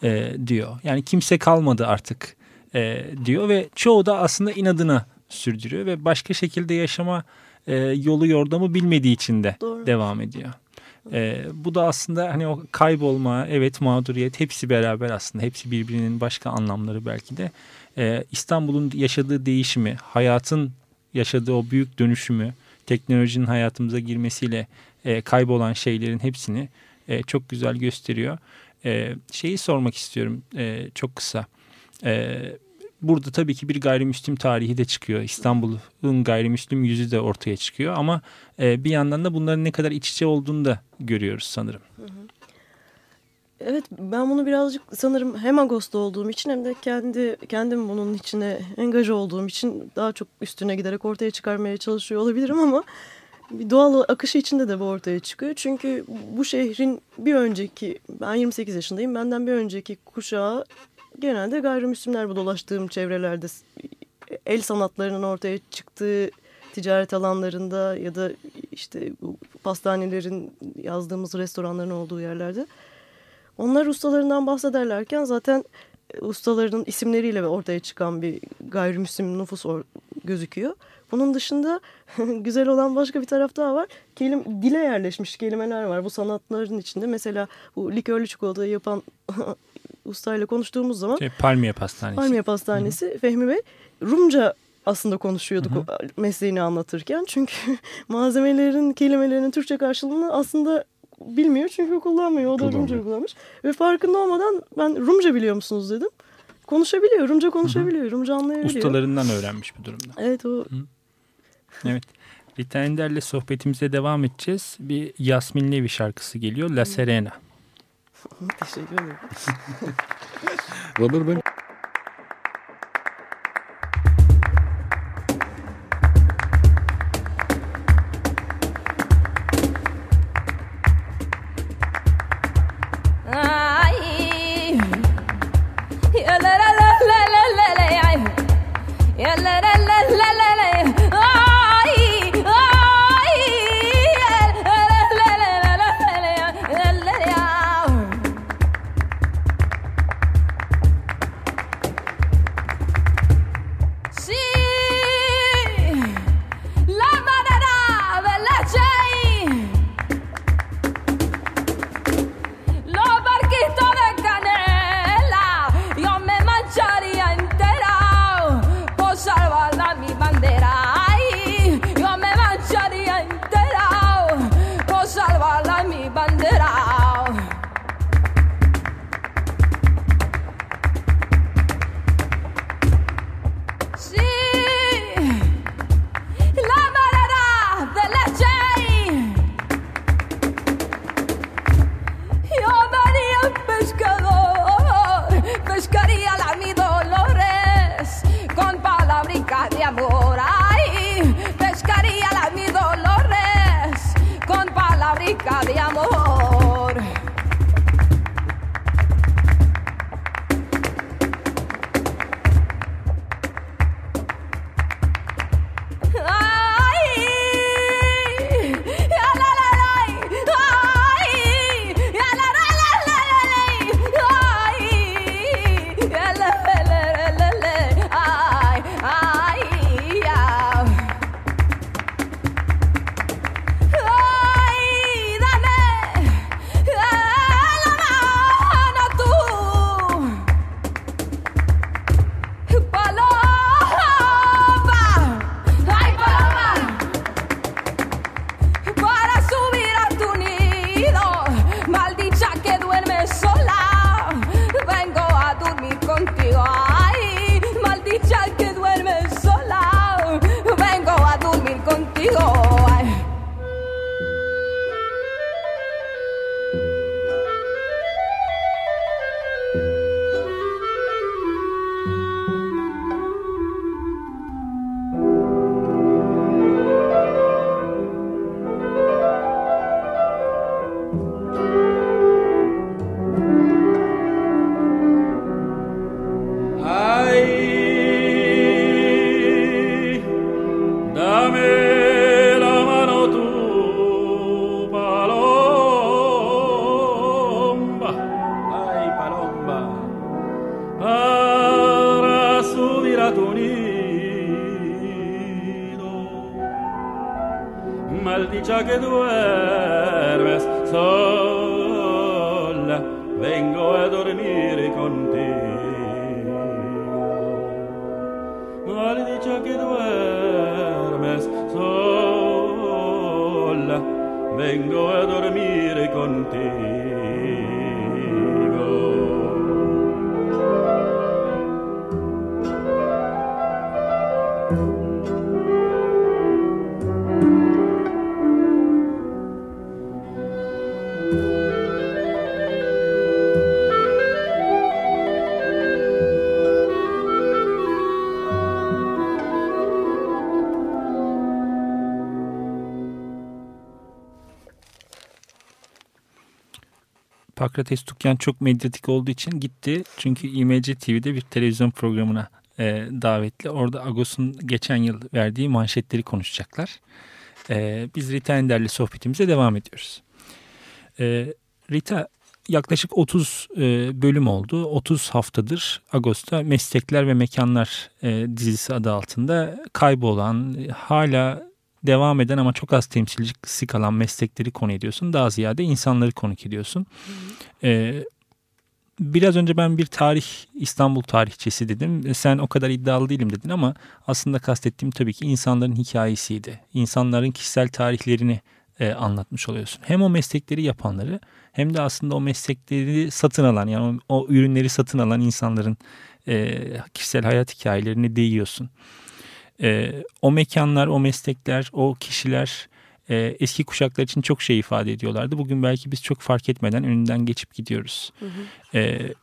e, diyor. Yani kimse kalmadı artık e, diyor ve çoğu da aslında inadına sürdürüyor ve başka şekilde yaşama e, yolu yordamı bilmediği için de Doğru. devam ediyor. Ee, bu da aslında hani o kaybolma, evet mağduriyet hepsi beraber aslında. Hepsi birbirinin başka anlamları belki de. Ee, İstanbul'un yaşadığı değişimi, hayatın yaşadığı o büyük dönüşümü, teknolojinin hayatımıza girmesiyle e, kaybolan şeylerin hepsini e, çok güzel gösteriyor. E, şeyi sormak istiyorum e, çok kısa. E, burada tabii ki bir gayrimüslim tarihi de çıkıyor. İstanbul'un gayrimüslim yüzü de ortaya çıkıyor ama e, bir yandan da bunların ne kadar iç içe olduğunu da görüyoruz sanırım. Evet ben bunu birazcık sanırım hem Ağustos'ta olduğum için hem de kendi kendim bunun içine engaje olduğum için daha çok üstüne giderek ortaya çıkarmaya çalışıyor olabilirim ama bir doğal akışı içinde de bu ortaya çıkıyor. Çünkü bu şehrin bir önceki ben 28 yaşındayım benden bir önceki kuşağı genelde gayrimüslimler bu dolaştığım çevrelerde el sanatlarının ortaya çıktığı ticaret alanlarında ya da işte pastanelerin yazdığımız restoranların olduğu yerlerde. Onlar ustalarından bahsederlerken zaten e, ustaların isimleriyle ortaya çıkan bir gayrimüslim nüfus gözüküyor. Bunun dışında güzel olan başka bir taraf daha var. Kelim, dile yerleşmiş kelimeler var bu sanatların içinde. Mesela bu likörlü çikolatayı yapan ustayla konuştuğumuz zaman. Şey, Palmiye Pastanesi. Palmiye Pastanesi Hı -hı. Fehmi Bey Rumca aslında konuşuyorduk Hı -hı. mesleğini anlatırken. Çünkü malzemelerin, kelimelerin Türkçe karşılığını aslında bilmiyor çünkü kullanmıyor. O da Rumca kullanmış. Ve farkında olmadan ben Rumca biliyor musunuz dedim. Konuşabiliyor, Rumca konuşabiliyor, Hı -hı. Rumca anlayabiliyor. Ustalarından öğrenmiş bu durumda. Evet o. Hı Evet. Rita Ender'le sohbetimize devam edeceğiz. Bir Yasmin Levi şarkısı geliyor. La Serena. Teşekkür ederim. Robert ben Pakrates Tukyan çok medyatik olduğu için gitti. Çünkü IMC TV'de bir televizyon programına e, davetli. Orada Agos'un geçen yıl verdiği manşetleri konuşacaklar. Ee, biz Rita Ender'le sohbetimize devam ediyoruz. Ee, Rita yaklaşık 30 e, bölüm oldu. 30 haftadır Ağustos'ta Meslekler ve Mekanlar e, dizisi adı altında kaybolan, hala devam eden ama çok az temsilcisi kalan meslekleri konu ediyorsun. Daha ziyade insanları konuk ediyorsun. Ee, biraz önce ben bir tarih İstanbul tarihçesi dedim. Sen o kadar iddialı değilim dedin ama aslında kastettiğim tabii ki insanların hikayesiydi. İnsanların kişisel tarihlerini e, anlatmış oluyorsun. Hem o meslekleri yapanları hem de aslında o meslekleri satın alan yani o, o ürünleri satın alan insanların e, kişisel hayat hikayelerini değiyorsun. E, o mekanlar, o meslekler, o kişiler e, eski kuşaklar için çok şey ifade ediyorlardı. Bugün belki biz çok fark etmeden önünden geçip gidiyoruz. Hı hı. E,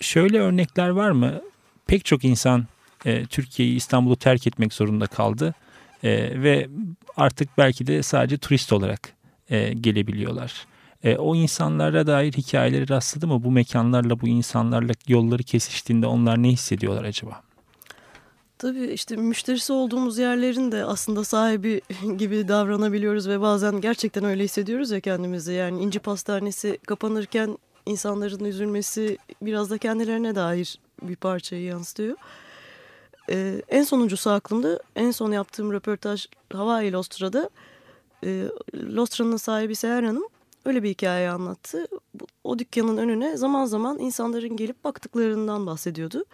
şöyle örnekler var mı? Pek çok insan e, Türkiye'yi, İstanbul'u terk etmek zorunda kaldı. E, ve artık belki de sadece turist olarak e, gelebiliyorlar. E, o insanlara dair hikayeleri rastladı mı? Bu mekanlarla, bu insanlarla yolları kesiştiğinde onlar ne hissediyorlar acaba? Tabii işte müşterisi olduğumuz yerlerin de aslında sahibi gibi davranabiliyoruz ve bazen gerçekten öyle hissediyoruz ya kendimizi. Yani İnci Pastanesi kapanırken insanların üzülmesi biraz da kendilerine dair bir parçayı yansıtıyor. Ee, en sonuncusu aklımda en son yaptığım röportaj Hawaii Lostra'da e, Lostra'nın sahibi Seher Hanım öyle bir hikaye anlattı. O dükkanın önüne zaman zaman insanların gelip baktıklarından bahsediyordu.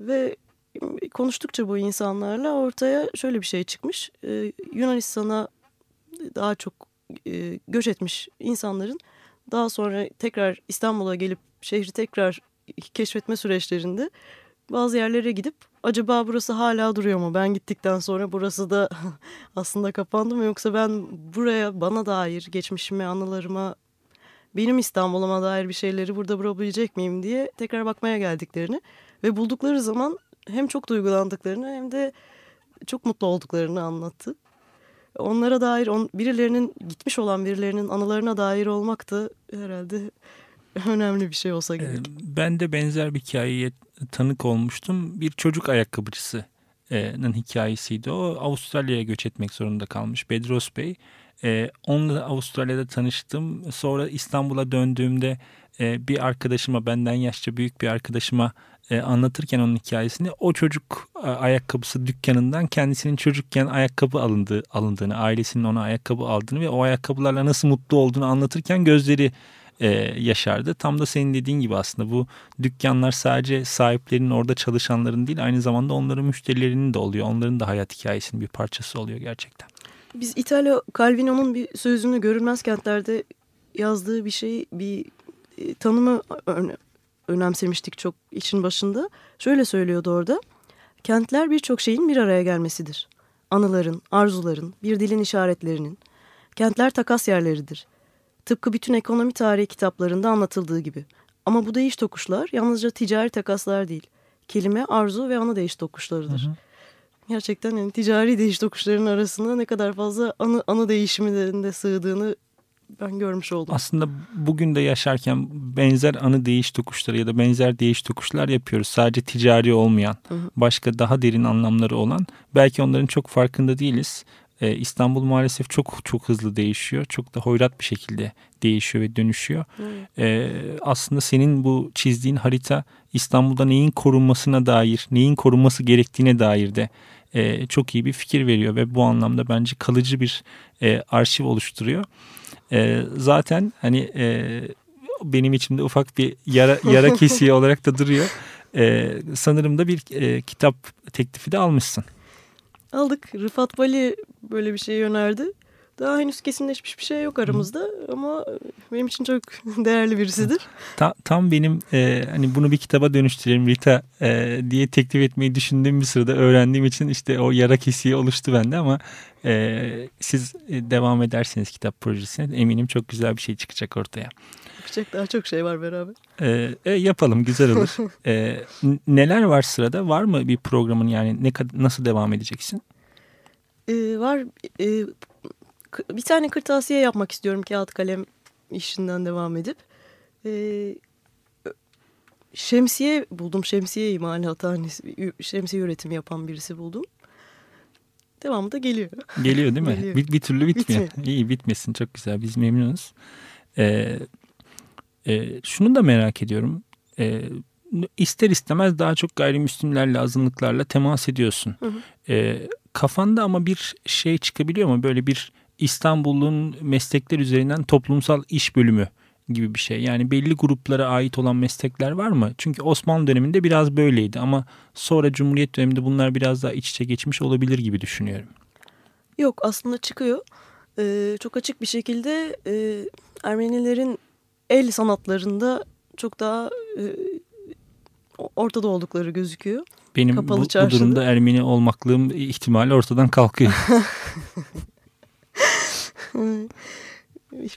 Ve konuştukça bu insanlarla ortaya şöyle bir şey çıkmış. Ee, Yunanistan'a daha çok e, göç etmiş insanların daha sonra tekrar İstanbul'a gelip şehri tekrar keşfetme süreçlerinde bazı yerlere gidip acaba burası hala duruyor mu? Ben gittikten sonra burası da aslında kapandı mı yoksa ben buraya bana dair geçmişime, anılarıma, benim İstanbul'uma dair bir şeyleri burada bulabilecek miyim diye tekrar bakmaya geldiklerini ve buldukları zaman hem çok duygulandıklarını hem de çok mutlu olduklarını anlattı. Onlara dair on, birilerinin gitmiş olan birilerinin anılarına dair olmak da herhalde önemli bir şey olsa gerek. Ben de benzer bir hikayeye tanık olmuştum. Bir çocuk ayakkabıcısının hikayesiydi o. Avustralya'ya göç etmek zorunda kalmış Bedros Bey. Onunla Avustralya'da tanıştım. Sonra İstanbul'a döndüğümde bir arkadaşıma benden yaşça büyük bir arkadaşıma e, anlatırken onun hikayesini o çocuk e, ayakkabısı dükkanından kendisinin çocukken ayakkabı alındığı, alındığını, ailesinin ona ayakkabı aldığını ve o ayakkabılarla nasıl mutlu olduğunu anlatırken gözleri e, yaşardı. Tam da senin dediğin gibi aslında bu dükkanlar sadece sahiplerinin orada çalışanların değil aynı zamanda onların müşterilerinin de oluyor. Onların da hayat hikayesinin bir parçası oluyor gerçekten. Biz İtalya Calvino'nun bir sözünü görünmez kentlerde yazdığı bir şey bir e, tanımı önemsemiştik çok için başında. Şöyle söylüyordu orada. Kentler birçok şeyin bir araya gelmesidir. Anıların, arzuların, bir dilin işaretlerinin. Kentler takas yerleridir. Tıpkı bütün ekonomi tarihi kitaplarında anlatıldığı gibi. Ama bu değiş tokuşlar yalnızca ticari takaslar değil. Kelime, arzu ve anı değiş tokuşlarıdır. Hı hı. Gerçekten yani ticari değiş tokuşların arasında ne kadar fazla anı, anı değişimlerinde sığdığını ben görmüş oldum. Aslında bugün de yaşarken benzer anı değiş tokuşları ya da benzer değiş tokuşlar yapıyoruz. Sadece ticari olmayan, hı hı. başka daha derin anlamları olan. Belki onların çok farkında değiliz. Ee, İstanbul maalesef çok çok hızlı değişiyor. Çok da hoyrat bir şekilde değişiyor ve dönüşüyor. Ee, aslında senin bu çizdiğin harita İstanbul'da neyin korunmasına dair, neyin korunması gerektiğine dair de e, çok iyi bir fikir veriyor ve bu anlamda bence kalıcı bir e, arşiv oluşturuyor. E, zaten hani e, benim içimde ufak bir yara, yara kesiği olarak da duruyor. E, sanırım da bir e, kitap teklifi de almışsın. Aldık. Rıfat Bali böyle bir şey önerdi. Daha henüz kesinleşmiş bir şey yok aramızda Hı. ama benim için çok değerli birisidir. Ta, tam benim e, hani bunu bir kitaba dönüştürelim Rita e, diye teklif etmeyi düşündüğüm bir sırada öğrendiğim için işte o yara kesiği oluştu bende ama e, siz devam ederseniz kitap projesine eminim çok güzel bir şey çıkacak ortaya. Yapacak daha çok şey var beraber. E, e, yapalım güzel olur. e, neler var sırada? Var mı bir programın yani ne nasıl devam edeceksin? E, var e, bir tane kırtasiye yapmak istiyorum kağıt kalem işinden devam edip. Ee, şemsiye buldum. Şemsiye imalathanesi, şemsiye üretimi yapan birisi buldum. devamı da geliyor. Geliyor değil mi? Geliyor. Bir, bir türlü bitmiyor. Bitmiyor. İyi bitmesin çok güzel biz memnunuz. Ee, e, şunu da merak ediyorum. Ee, ister istemez daha çok gayrimüslimlerle azınlıklarla temas ediyorsun. Hı hı. Ee, kafanda ama bir şey çıkabiliyor mu? Böyle bir İstanbul'un meslekler üzerinden toplumsal iş bölümü gibi bir şey. Yani belli gruplara ait olan meslekler var mı? Çünkü Osmanlı döneminde biraz böyleydi ama sonra Cumhuriyet döneminde bunlar biraz daha iç içe geçmiş olabilir gibi düşünüyorum. Yok aslında çıkıyor. Ee, çok açık bir şekilde e, Ermenilerin el sanatlarında çok daha e, ortada oldukları gözüküyor. Benim Kapalı bu, bu durumda Ermeni olmaklığım ihtimali ortadan kalkıyor.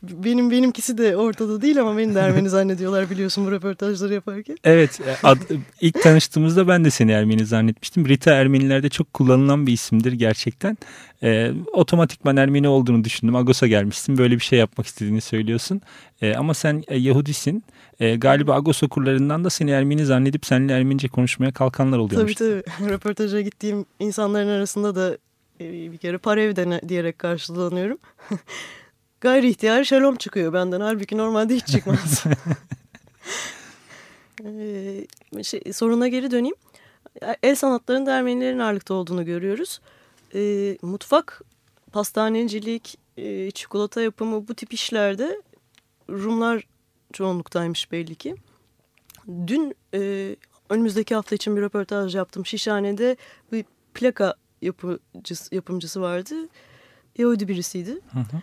Benim benimkisi de ortada değil ama beni de Ermeni zannediyorlar biliyorsun bu röportajları yaparken. evet e, ad, ilk tanıştığımızda ben de seni Ermeni zannetmiştim. Rita Ermenilerde çok kullanılan bir isimdir gerçekten. E, otomatikman Ermeni olduğunu düşündüm. Agos'a gelmişsin böyle bir şey yapmak istediğini söylüyorsun. E, ama sen e, Yahudisin. E, galiba Agos okurlarından da seni Ermeni zannedip seninle Ermenice konuşmaya kalkanlar oluyormuş. Tabii tabii. Röportaja gittiğim insanların arasında da bir kere parev dene, diyerek karşılanıyorum. Gayri ihtiyar şalom çıkıyor benden. Halbuki normalde hiç çıkmaz. ee, şey, soruna geri döneyim. El sanatlarında Ermenilerin ağırlıkta olduğunu görüyoruz. Ee, mutfak, pastanecilik, e, çikolata yapımı bu tip işlerde Rumlar çoğunluktaymış belli ki. Dün e, önümüzdeki hafta için bir röportaj yaptım. Şişhane'de bir plaka yapıcısı, yapımcısı vardı. Yahudi birisiydi. Hı hı.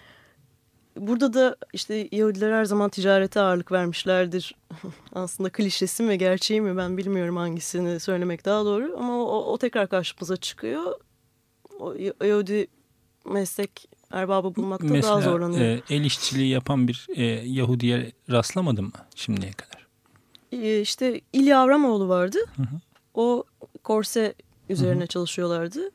Burada da işte Yahudiler her zaman ticarete ağırlık vermişlerdir. Aslında klişesi mi gerçeği mi ben bilmiyorum hangisini söylemek daha doğru. Ama o, o tekrar karşımıza çıkıyor. O Yahudi meslek erbabı bulmakta Mesela, daha zorlanıyor. e, el işçiliği yapan bir e, Yahudi'ye rastlamadın mı şimdiye kadar? Ee, işte İlya Avramoğlu vardı. Hı hı. O korse üzerine çalışıyorlardı.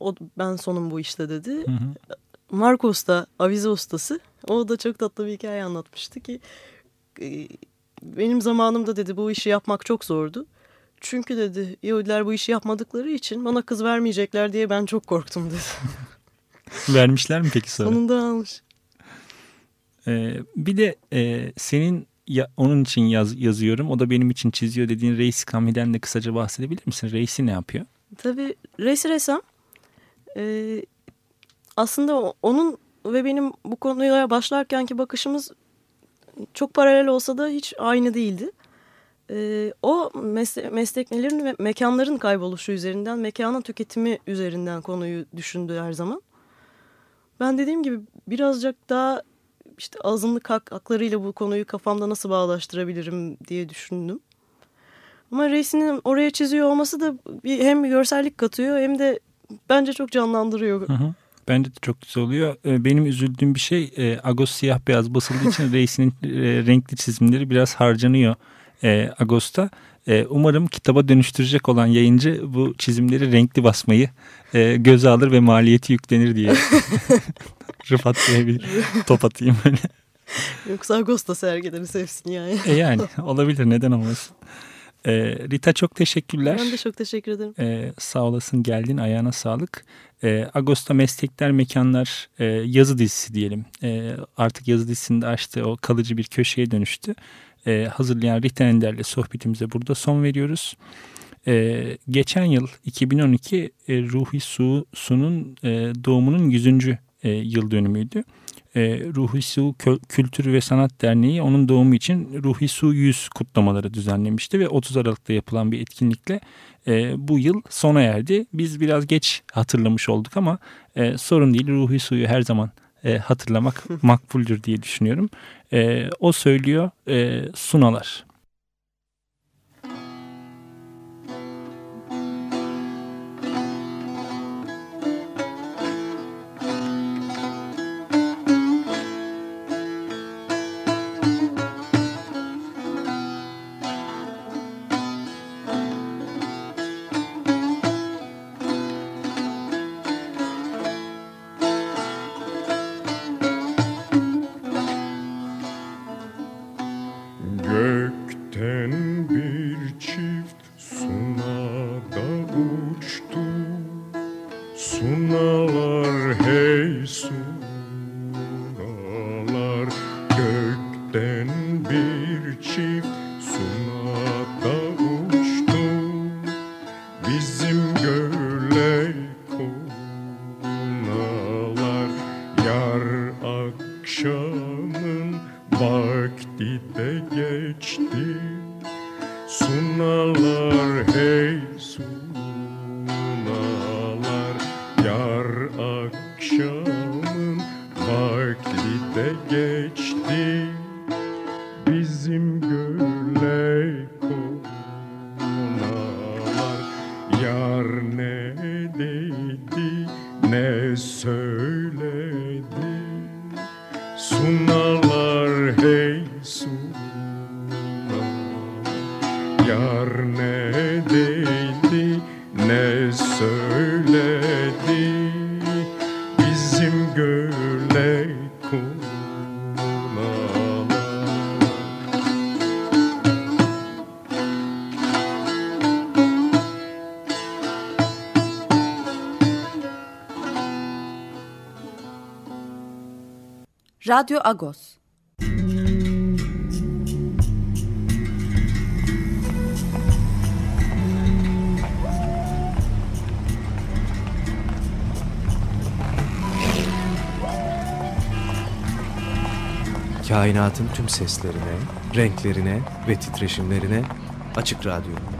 O ben sonum bu işte dedi. Hı hı. Marcos da avize ustası. O da çok tatlı bir hikaye anlatmıştı ki e, benim zamanımda dedi bu işi yapmak çok zordu. Çünkü dedi Yahudiler bu işi yapmadıkları için bana kız vermeyecekler diye ben çok korktum dedi. Vermişler mi peki sonra? Sonunda almış. Ee, bir de e, senin ya, onun için yaz, yazıyorum o da benim için çiziyor dediğin Reis Kami'den de kısaca bahsedebilir misin? Reis'i ne yapıyor? Tabii reis ressam. Ee, aslında onun ve benim bu konuya başlarkenki bakışımız çok paralel olsa da hiç aynı değildi. Ee, o mesle mesleklerin ve mekanların kayboluşu üzerinden, mekanın tüketimi üzerinden konuyu düşündü her zaman. Ben dediğim gibi birazcık daha işte azınlık hak, haklarıyla bu konuyu kafamda nasıl bağlaştırabilirim diye düşündüm. Ama reisinin oraya çiziyor olması da bir, hem görsellik katıyor hem de bence çok canlandırıyor. Hı hı. Bence de çok güzel oluyor. Ee, Benim üzüldüğüm bir şey e, Agos siyah beyaz basıldığı için Reis'in e, renkli çizimleri biraz harcanıyor e, Agos'ta. Umarım kitaba dönüştürecek olan yayıncı bu çizimleri renkli basmayı göze alır ve maliyeti yüklenir diye. Rıfat Bey'e bir top atayım öyle. Yoksa Ağustos sergileri sevsin yani. E yani olabilir neden olmasın. E, Rita çok teşekkürler. Ben de çok teşekkür ederim. Ee, sağ olasın geldin ayağına sağlık. Ee, Ağustos'ta Meslekler Mekanlar e, yazı dizisi diyelim. Ee, artık yazı dizisinde açtı o kalıcı bir köşeye dönüştü. Ee, hazırlayan Rita Ender'le sohbetimize burada son veriyoruz. Ee, geçen yıl 2012 e, Ruhi Su, Su'nun e, doğumunun 100. E, yıl dönümüydü. E, Ruhi Su Kö- Kültür ve Sanat Derneği onun doğumu için Ruhi Su 100 kutlamaları düzenlemişti ve 30 Aralık'ta yapılan bir etkinlikle e, bu yıl sona erdi. Biz biraz geç hatırlamış olduk ama e, sorun değil Ruhi Su'yu her zaman e, hatırlamak makbuldür diye düşünüyorum. E, o söylüyor e, Sunalar. Radyo Agos. Kainatın tüm seslerine, renklerine ve titreşimlerine Açık Radyo.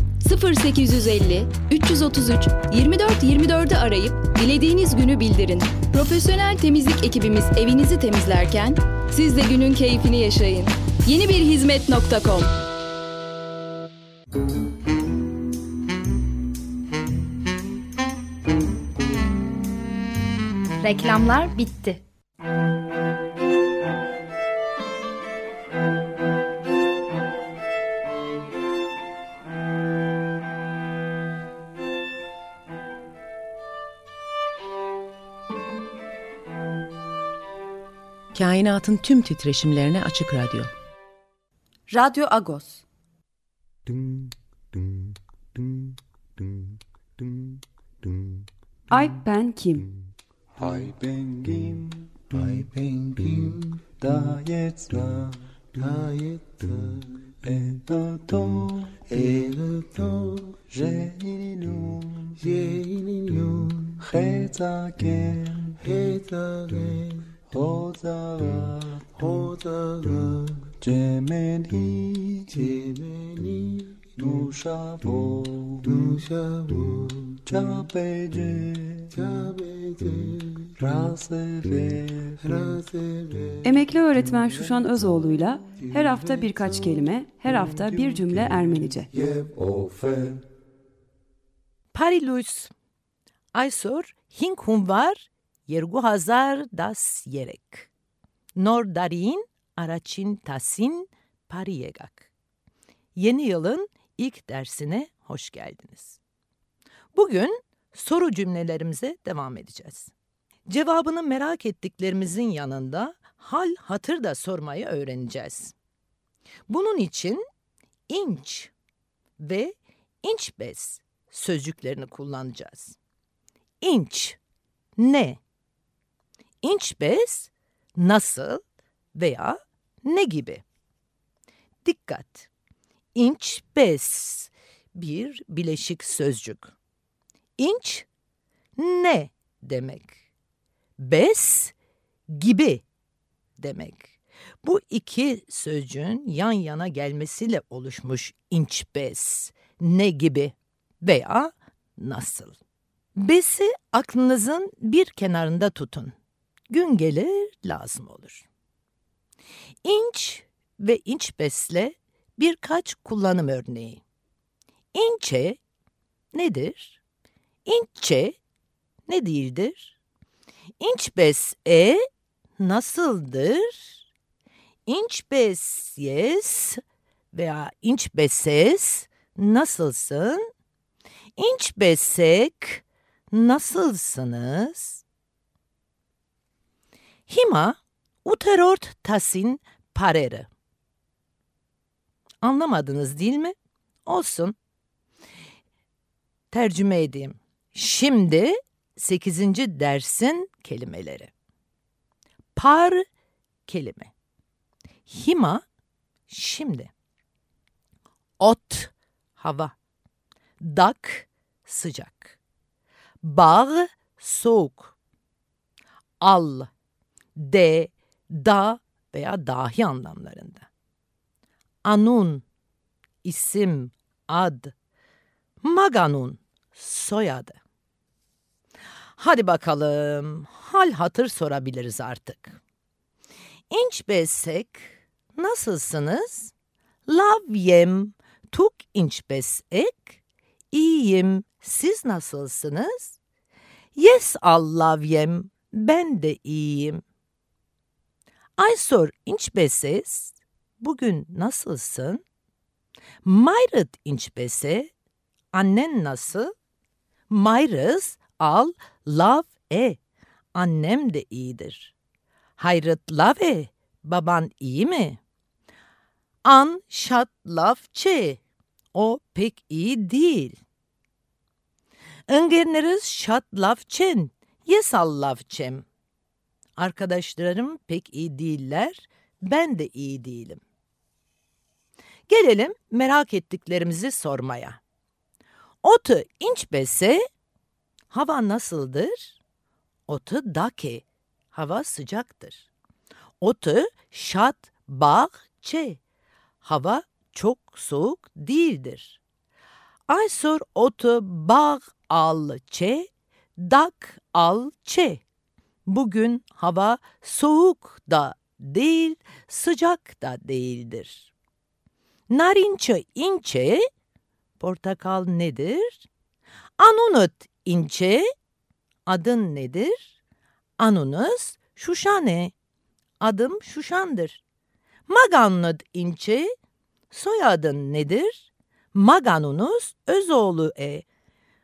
0850 333 24 24'ü arayıp dilediğiniz günü bildirin. Profesyonel temizlik ekibimiz evinizi temizlerken siz de günün keyfini yaşayın. Yeni bir hizmet.com Reklamlar bitti. Kainatın tüm titreşimlerine açık radyo. Radyo Agos. Ay ben kim? Hai ben kim? Hai ben kim? Da jetzt da, da jetzt da. Et da to, et da to. J'ai une lune, j'ai une 호자가 호자가 제메니 제메니 누샤보 누샤보 차베제 차베제 Emekli öğretmen Şuşan Özoğlu'yla her hafta birkaç kelime, her hafta bir cümle Ermenice. Parilus Aysor Hink Hunvar 5 հունվար 2013 Նոր դարին առաջին տասին Pari եկակ Yeni yılın ilk dersine hoş geldiniz. Bugün soru cümlelerimize devam edeceğiz. Cevabını merak ettiklerimizin yanında hal hatır da sormayı öğreneceğiz. Bunun için inç ve inç bez sözcüklerini kullanacağız. İnç ne? İnç bez nasıl veya ne gibi? Dikkat! İnç bez bir bileşik sözcük. İnç ne demek? Bes gibi demek. Bu iki sözcüğün yan yana gelmesiyle oluşmuş inç bes, ne gibi veya nasıl. Besi aklınızın bir kenarında tutun. Gün gelir lazım olur. İnç ve inç besle birkaç kullanım örneği. İnçe nedir? İnçe ne değildir? İnç bes e nasıldır? İnç bes yes veya inç beses nasılsın? İnç besek nasılsınız? Hima uterort tasin parere. Anlamadınız değil mi? Olsun. Tercüme edeyim. Şimdi 8. dersin kelimeleri. Par kelime. Hima şimdi. Ot hava. Dak sıcak. Bağ soğuk. Al de, da veya dahi anlamlarında. Anun isim, ad. Maganun soyadı. Hadi bakalım. Hal hatır sorabiliriz artık. İnç besek nasılsınız? Lavyem tuk inç besek. İyiyim. Siz nasılsınız? Yes allavyem. Ben de iyiyim. İnç beses. Bugün nasılsın? Mayret inç. Annen nasıl? Mayrız al lav e. Annem de iyidir. Hayret lave. Baban iyi mi? An şat lav çe. O pek iyi değil. Ingerneriz şat lav çen. Yesal lav çem. Arkadaşlarım pek iyi değiller. Ben de iyi değilim. Gelelim merak ettiklerimizi sormaya. Otu inç bese, hava nasıldır? Otu dake, hava sıcaktır. Otu şat bağ çe, hava çok soğuk değildir. Aysor otu bağ al çe, dak al çe. Bugün hava soğuk da değil, sıcak da değildir. Narinçe inçe, portakal nedir? Anunut inçe, adın nedir? Anunus Şuşane, adım Şuşan'dır. Magannud inçe, soyadın nedir? Maganunus Özoğlu e,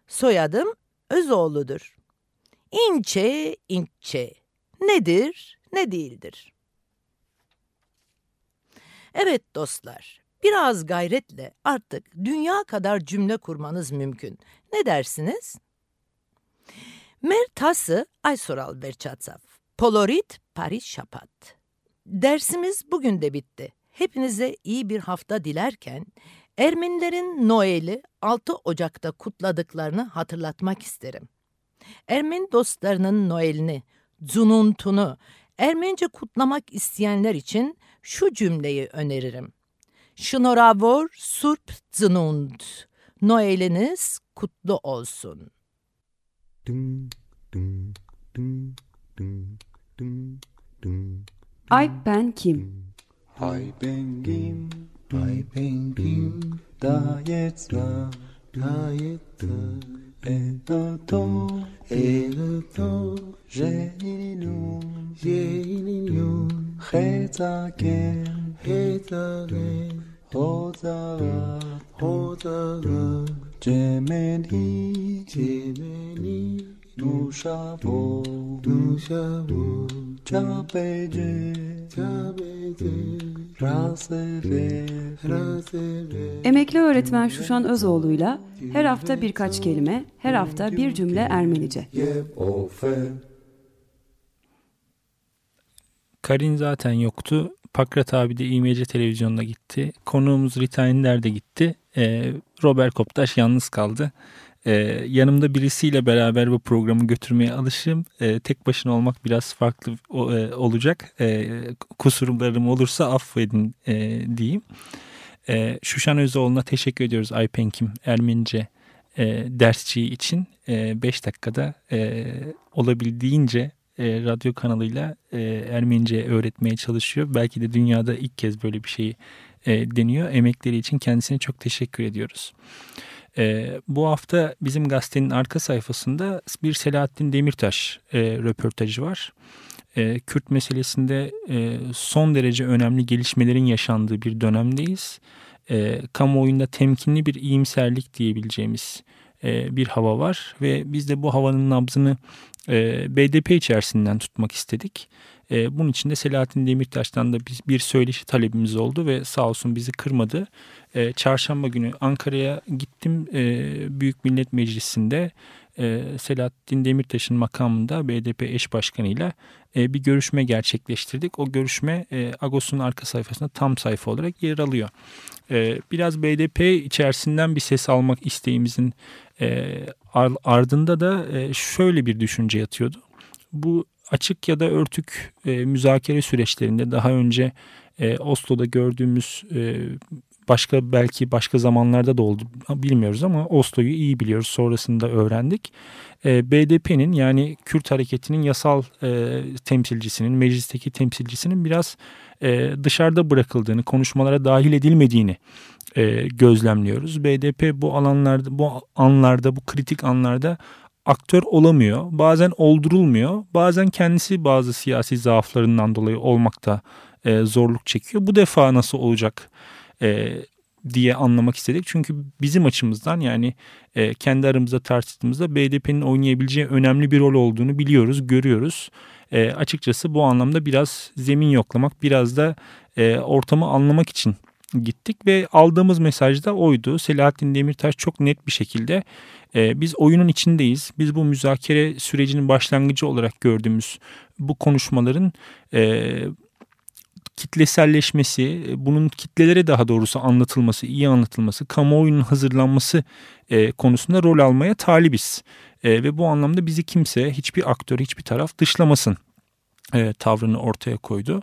soyadım Özoğlu'dur. İnçe, inçe. Nedir, ne değildir? Evet dostlar, biraz gayretle artık dünya kadar cümle kurmanız mümkün. Ne dersiniz? Mertası Aysoral Berçatsav. Polorit Paris Şapat. Dersimiz bugün de bitti. Hepinize iyi bir hafta dilerken Ermenilerin Noel'i 6 Ocak'ta kutladıklarını hatırlatmak isterim. Ermeni dostlarının Noel'ini, Zununt'unu Ermenice kutlamak isteyenler için şu cümleyi öneririm. Şnoravor Surp Zunund. Noel'iniz kutlu olsun. Ay ben kim? Ay ben kim? Ay ben kim? Da jetzt da, da jetzt da. est un temps, et le temps, j'ai l'union, j'ai l'union, retaken, retaken, hotara, hotara, jemeni, jemeni, nous chavons, nous chavons, chapeje, chapeje, Emekli öğretmen Şuşan Özoğlu'yla her hafta birkaç kelime, her hafta bir cümle Ermenice. Karin zaten yoktu. Pakrat abi de İMC televizyonuna gitti. Konuğumuz Rita Ender de gitti. Ee, Robert Koptaş yalnız kaldı. E, yanımda birisiyle beraber bu programı götürmeye alışım. E, tek başına olmak biraz farklı o, e, olacak. E, kusurlarım olursa affedin e, diyeyim. E, Şuşan Özoğlu'na teşekkür ediyoruz Aypenkim Ermenice e, dersçiyi için 5 e, dakikada e, olabildiğince e, radyo kanalıyla e, Ermenice öğretmeye çalışıyor. Belki de dünyada ilk kez böyle bir şeyi e, deniyor. Emekleri için kendisine çok teşekkür ediyoruz. E, bu hafta bizim gazetenin arka sayfasında bir Selahattin Demirtaş e, röportajı var. E, Kürt meselesinde e, son derece önemli gelişmelerin yaşandığı bir dönemdeyiz. E, kamuoyunda temkinli bir iyimserlik diyebileceğimiz e, bir hava var ve biz de bu havanın nabzını e, BDP içerisinden tutmak istedik. E, bunun için de Selahattin Demirtaş'tan da bir, bir söyleşi talebimiz oldu ve sağ olsun bizi kırmadı. E, çarşamba günü Ankara'ya gittim e, Büyük Millet Meclisi'nde e, Selahattin Demirtaş'ın makamında BDP eş başkanıyla e, bir görüşme gerçekleştirdik. O görüşme e, Agos'un arka sayfasında tam sayfa olarak yer alıyor. E, biraz BDP içerisinden bir ses almak isteğimizin ardında da şöyle bir düşünce yatıyordu. Bu açık ya da örtük e, müzakere süreçlerinde daha önce e, Oslo'da gördüğümüz e, başka belki başka zamanlarda da oldu bilmiyoruz ama Oslo'yu iyi biliyoruz sonrasında öğrendik. E, BDP'nin yani Kürt hareketinin yasal e, temsilcisinin meclisteki temsilcisinin biraz e, dışarıda bırakıldığını konuşmalara dahil edilmediğini e, gözlemliyoruz. BDP bu alanlarda bu anlarda bu kritik anlarda aktör olamıyor. Bazen oldurulmuyor. Bazen kendisi bazı siyasi zaaflarından dolayı olmakta e, zorluk çekiyor. Bu defa nasıl olacak e, diye anlamak istedik. Çünkü bizim açımızdan yani e, kendi aramızda tartıştığımızda BDP'nin oynayabileceği önemli bir rol olduğunu biliyoruz, görüyoruz. E, açıkçası bu anlamda biraz zemin yoklamak, biraz da e, ortamı anlamak için gittik ve aldığımız mesaj da oydu. Selahattin Demirtaş çok net bir şekilde e, biz oyunun içindeyiz. Biz bu müzakere sürecinin başlangıcı olarak gördüğümüz bu konuşmaların e, kitleselleşmesi, bunun kitlelere daha doğrusu anlatılması, iyi anlatılması, kamuoyunun hazırlanması e, konusunda rol almaya talibiz. E, ve bu anlamda bizi kimse, hiçbir aktör, hiçbir taraf dışlamasın e, tavrını ortaya koydu.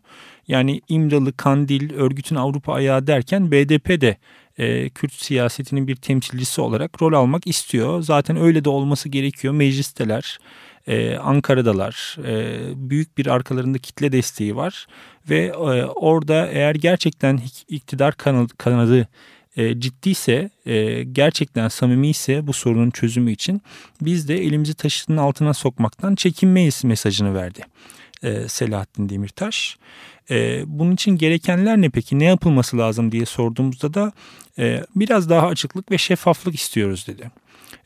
Yani İmralı, Kandil, örgütün Avrupa ayağı derken BDP de e, Kürt siyasetinin bir temsilcisi olarak rol almak istiyor. Zaten öyle de olması gerekiyor. Meclisteler, e, Ankara'dalar, e, büyük bir arkalarında kitle desteği var. Ve e, orada eğer gerçekten iktidar kanadı, kanadı e, ciddiyse, e, gerçekten samimiyse bu sorunun çözümü için biz de elimizi taşın altına sokmaktan çekinmeyiz mesajını verdi e, Selahattin Demirtaş. E, bunun için gerekenler ne peki ne yapılması lazım diye sorduğumuzda da e, biraz daha açıklık ve şeffaflık istiyoruz dedi.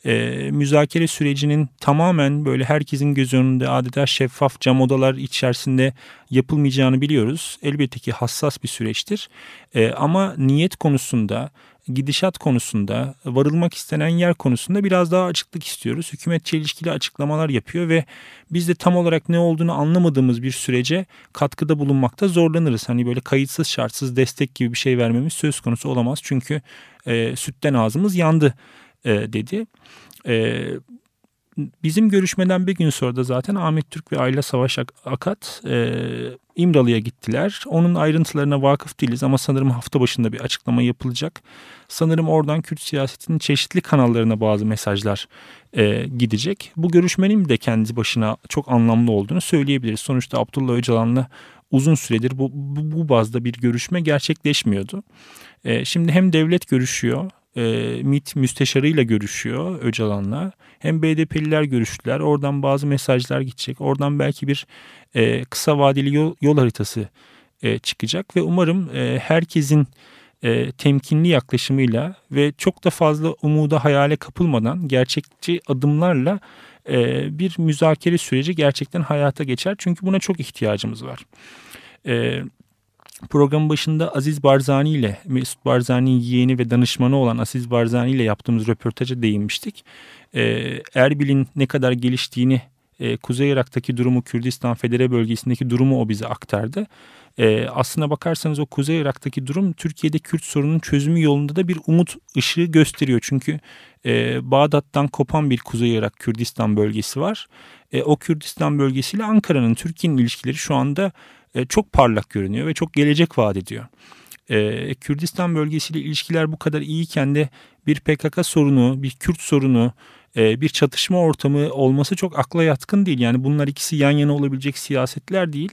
E, müzakere sürecinin tamamen böyle herkesin göz önünde adeta şeffaf cam odalar içerisinde yapılmayacağını biliyoruz. Elbette ki hassas bir süreçtir e, ama niyet konusunda gidişat konusunda, varılmak istenen yer konusunda biraz daha açıklık istiyoruz. Hükümet çelişkili açıklamalar yapıyor ve biz de tam olarak ne olduğunu anlamadığımız bir sürece katkıda bulunmakta zorlanırız. Hani böyle kayıtsız şartsız destek gibi bir şey vermemiz söz konusu olamaz. Çünkü e, sütten ağzımız yandı e, dedi. E, bizim görüşmeden bir gün sonra da zaten Ahmet Türk ve Ayla Savaş Akat e, İmralı'ya gittiler. Onun ayrıntılarına vakıf değiliz ama sanırım hafta başında bir açıklama yapılacak. Sanırım oradan Kürt siyasetinin çeşitli kanallarına bazı mesajlar e, gidecek. Bu görüşmenin de kendi başına çok anlamlı olduğunu söyleyebiliriz. Sonuçta Abdullah Öcalan'la uzun süredir bu, bu, bu bazda bir görüşme gerçekleşmiyordu. E, şimdi hem devlet görüşüyor e, MİT müsteşarıyla görüşüyor Öcalan'la. Hem BDP'liler görüştüler. Oradan bazı mesajlar gidecek. Oradan belki bir e, kısa vadeli yol, yol haritası e, çıkacak ve umarım e, herkesin e, temkinli yaklaşımıyla ve çok da fazla umuda hayale kapılmadan gerçekçi adımlarla e, bir müzakere süreci gerçekten hayata geçer. Çünkü buna çok ihtiyacımız var. E, Programın başında Aziz Barzani ile Mesut Barzani'nin yeğeni ve danışmanı olan Aziz Barzani ile yaptığımız röportaja değinmiştik. Ee, Erbil'in ne kadar geliştiğini e, Kuzey Irak'taki durumu, Kürdistan Federe bölgesindeki durumu o bize aktardı. E, aslına bakarsanız o Kuzey Irak'taki durum Türkiye'de Kürt sorunun çözümü yolunda da bir umut ışığı gösteriyor. Çünkü e, Bağdat'tan kopan bir Kuzey Irak Kürdistan bölgesi var. E, o Kürdistan bölgesiyle Ankara'nın Türkiye'nin ilişkileri şu anda e, çok parlak görünüyor ve çok gelecek vaat ediyor. E, Kürdistan bölgesiyle ilişkiler bu kadar iyiyken de bir PKK sorunu, bir Kürt sorunu, e, bir çatışma ortamı olması çok akla yatkın değil. Yani bunlar ikisi yan yana olabilecek siyasetler değil.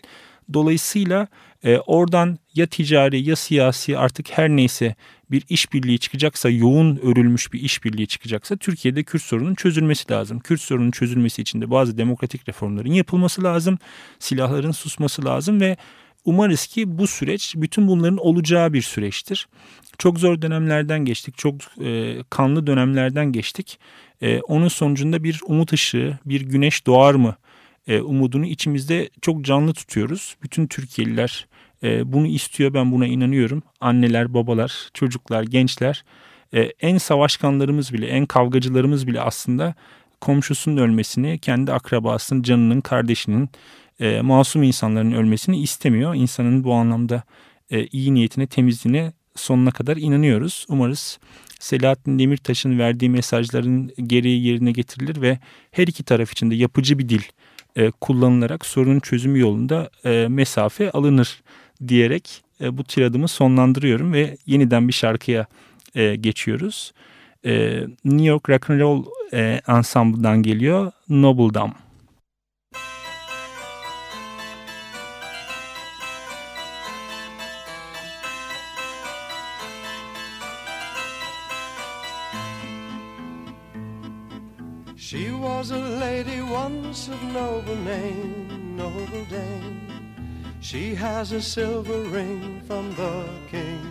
Dolayısıyla e, oradan ya ticari ya siyasi artık her neyse bir işbirliği çıkacaksa, yoğun örülmüş bir işbirliği çıkacaksa Türkiye'de Kürt sorunun çözülmesi lazım. Kürt sorunun çözülmesi için de bazı demokratik reformların yapılması lazım. Silahların susması lazım ve umarız ki bu süreç bütün bunların olacağı bir süreçtir. Çok zor dönemlerden geçtik, çok e, kanlı dönemlerden geçtik. E, onun sonucunda bir umut ışığı, bir güneş doğar mı e, umudunu içimizde çok canlı tutuyoruz. Bütün Türkiye'liler e, bunu istiyor, ben buna inanıyorum. Anneler, babalar, çocuklar, gençler, e, en savaşkanlarımız bile, en kavgacılarımız bile aslında komşusunun ölmesini, kendi akrabasının, canının, kardeşinin, e, masum insanların ölmesini istemiyor. İnsanın bu anlamda e, iyi niyetine, temizliğine sonuna kadar inanıyoruz. Umarız Selahattin Demirtaş'ın verdiği mesajların gereği yerine getirilir ve her iki taraf için de yapıcı bir dil e, kullanılarak sorunun çözümü yolunda e, mesafe alınır diyerek e, bu tiradımı sonlandırıyorum ve yeniden bir şarkıya geçiyoruz. New York Rock and Roll Ensemble'dan geliyor Noble Dam. Was a lady once of noble name, noble dame. She has a silver ring from the king.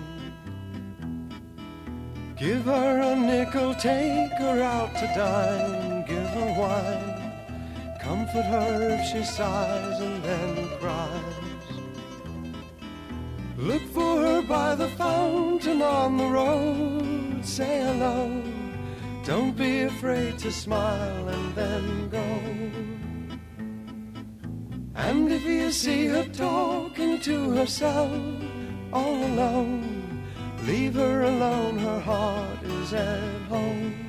Give her a nickel, take her out to dine, give her wine. Comfort her if she sighs and then cries. Look for her by the fountain on the road, say hello. Don't be afraid to smile and then go. And if you see her talking to herself all alone, leave her alone, her heart is at home.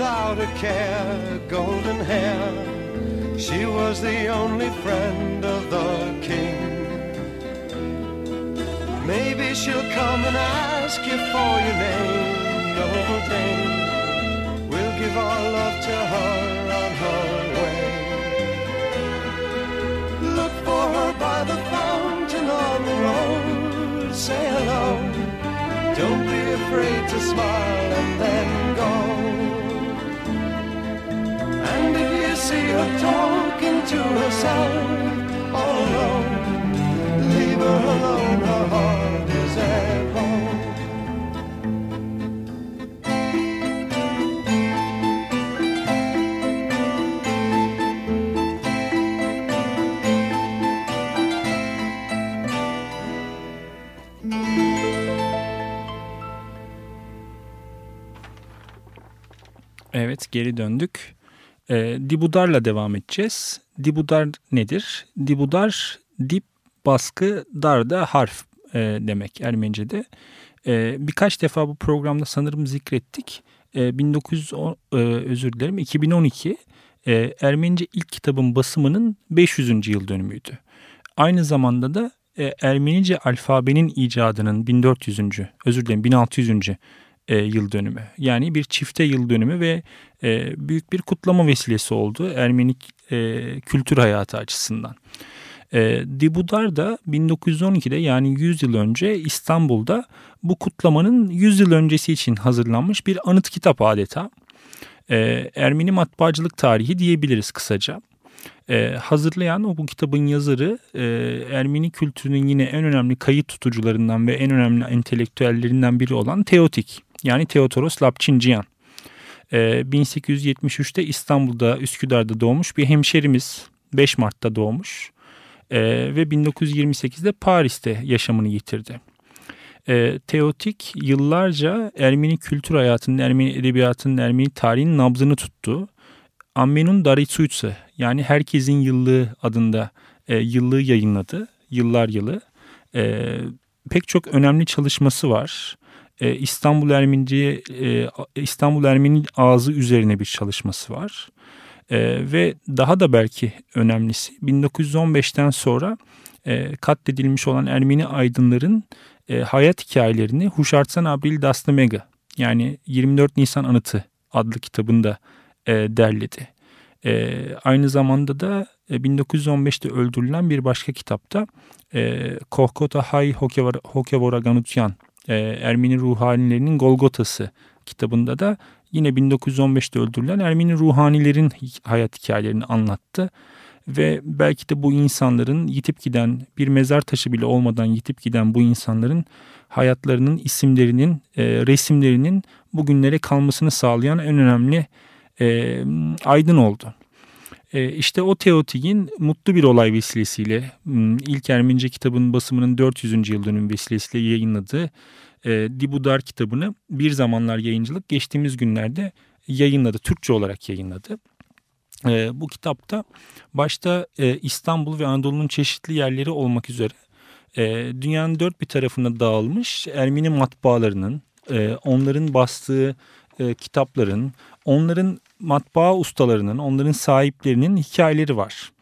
Without a care, golden hair. She was the only friend of the king. Maybe she'll come and ask you for your name, noble dame. We'll give our love to her on her way. Look for her by the fountain on the road. Say hello. Don't be afraid to smile see her talking to herself all alone, leave her alone, her heart is at home. Evet geri döndük. E, Dibudar'la devam edeceğiz. Dibudar nedir? Dibudar dip baskı dar da harf e, demek Ermenice'de. E, birkaç defa bu programda sanırım zikrettik. E, 1910 e, özür dilerim 2012 e, Ermenice ilk kitabın basımının 500. yıl dönümüydü. Aynı zamanda da e, Ermenice alfabenin icadının 1400. özür dilerim 1600. E, yıl dönümü. Yani bir çifte yıl dönümü ve e, büyük bir kutlama vesilesi oldu Ermenik e, kültür hayatı açısından. E, Dibudar da 1912'de yani 100 yıl önce İstanbul'da bu kutlamanın 100 yıl öncesi için hazırlanmış bir anıt kitap adeta. E, Ermeni matbaacılık tarihi diyebiliriz kısaca. E, hazırlayan o bu kitabın yazarı e, Ermeni kültürünün yine en önemli kayıt tutucularından ve en önemli entelektüellerinden biri olan Teotik yani Teotoros Lapçinciyan. E, 1873'te İstanbul'da Üsküdar'da doğmuş bir hemşerimiz 5 Mart'ta doğmuş e, ve 1928'de Paris'te yaşamını yitirdi. E, Teotik yıllarca Ermeni kültür hayatının, Ermeni edebiyatının, Ermeni tarihinin nabzını tuttu. Ammenun Daritsuytse yani Herkesin Yıllığı adında e, yıllığı yayınladı. Yıllar yılı. Pek çok önemli çalışması var. E, İstanbul Ermenice e, İstanbul Ermeni ağzı üzerine bir çalışması var. E, ve daha da belki önemlisi 1915'ten sonra katledilmiş olan Ermeni aydınların hayat hikayelerini Huşartsan Abril Dastamega yani 24 Nisan Anıtı adlı kitabında derledi. Aynı zamanda da e, 1915'te öldürülen bir başka kitapta e, Kohkota Hay Hokevora Ganutyan e, Ermeni ruhanilerinin Golgotası kitabında da yine 1915'te öldürülen Ermeni ruhanilerin hayat hikayelerini anlattı. Ve belki de bu insanların yitip giden bir mezar taşı bile olmadan yitip giden bu insanların hayatlarının isimlerinin, e, resimlerinin bugünlere kalmasını sağlayan en önemli e, aydın oldu. E, işte o Teotik'in mutlu bir olay vesilesiyle ilk Ermenice kitabın basımının 400. yıl dönüm vesilesiyle yayınladığı e, Dibudar kitabını bir zamanlar yayıncılık geçtiğimiz günlerde yayınladı. Türkçe olarak yayınladı. E, bu kitapta başta İstanbul ve Anadolu'nun çeşitli yerleri olmak üzere dünyanın dört bir tarafına dağılmış Ermeni matbaalarının, onların bastığı kitapların, onların matbaa ustalarının, onların sahiplerinin hikayeleri var.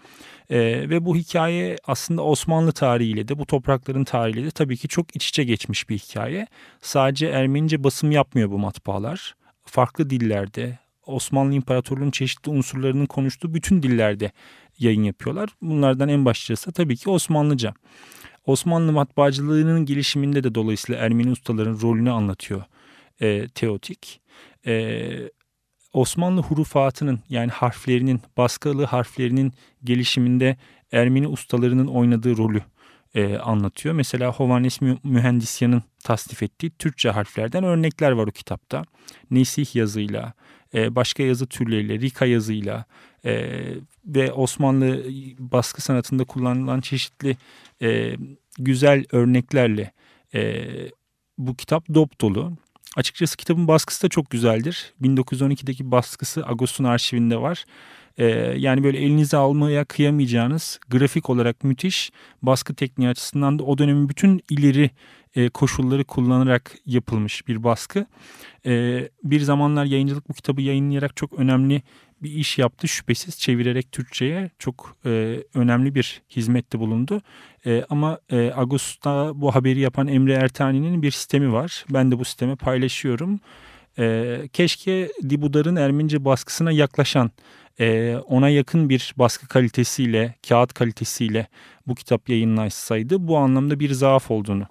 E, ve bu hikaye aslında Osmanlı tarihiyle de bu toprakların tarihiyle de tabii ki çok iç içe geçmiş bir hikaye. Sadece Ermenice basım yapmıyor bu matbaalar. Farklı dillerde Osmanlı İmparatorluğu'nun çeşitli unsurlarının konuştuğu bütün dillerde yayın yapıyorlar. Bunlardan en başlıcası tabii ki Osmanlıca. Osmanlı matbaacılığının gelişiminde de dolayısıyla Ermeni ustaların rolünü anlatıyor e, Teotik. E, Osmanlı hurufatının yani harflerinin, baskılı harflerinin gelişiminde Ermeni ustalarının oynadığı rolü e, anlatıyor. Mesela Hovannes Mühendisyan'ın tasnif ettiği Türkçe harflerden örnekler var o kitapta. Nesih yazıyla, e, başka yazı türleriyle, Rika yazıyla e, ve Osmanlı baskı sanatında kullanılan çeşitli e, güzel örneklerle e, bu kitap dop dolu. Açıkçası kitabın baskısı da çok güzeldir. 1912'deki baskısı Agos'un arşivinde var. Ee, yani böyle elinize almaya kıyamayacağınız grafik olarak müthiş baskı tekniği açısından da o dönemin bütün ileri e, koşulları kullanarak yapılmış bir baskı. E, bir zamanlar yayıncılık bu kitabı yayınlayarak çok önemli bir iş yaptı şüphesiz çevirerek Türkçe'ye çok e, önemli bir hizmette bulundu. E, ama e, Ağustos'ta bu haberi yapan Emre Ertani'nin bir sistemi var. Ben de bu sistemi paylaşıyorum. E, keşke Dibudar'ın Ermenice baskısına yaklaşan e, ona yakın bir baskı kalitesiyle, kağıt kalitesiyle bu kitap yayınlaşsaydı bu anlamda bir zaaf olduğunu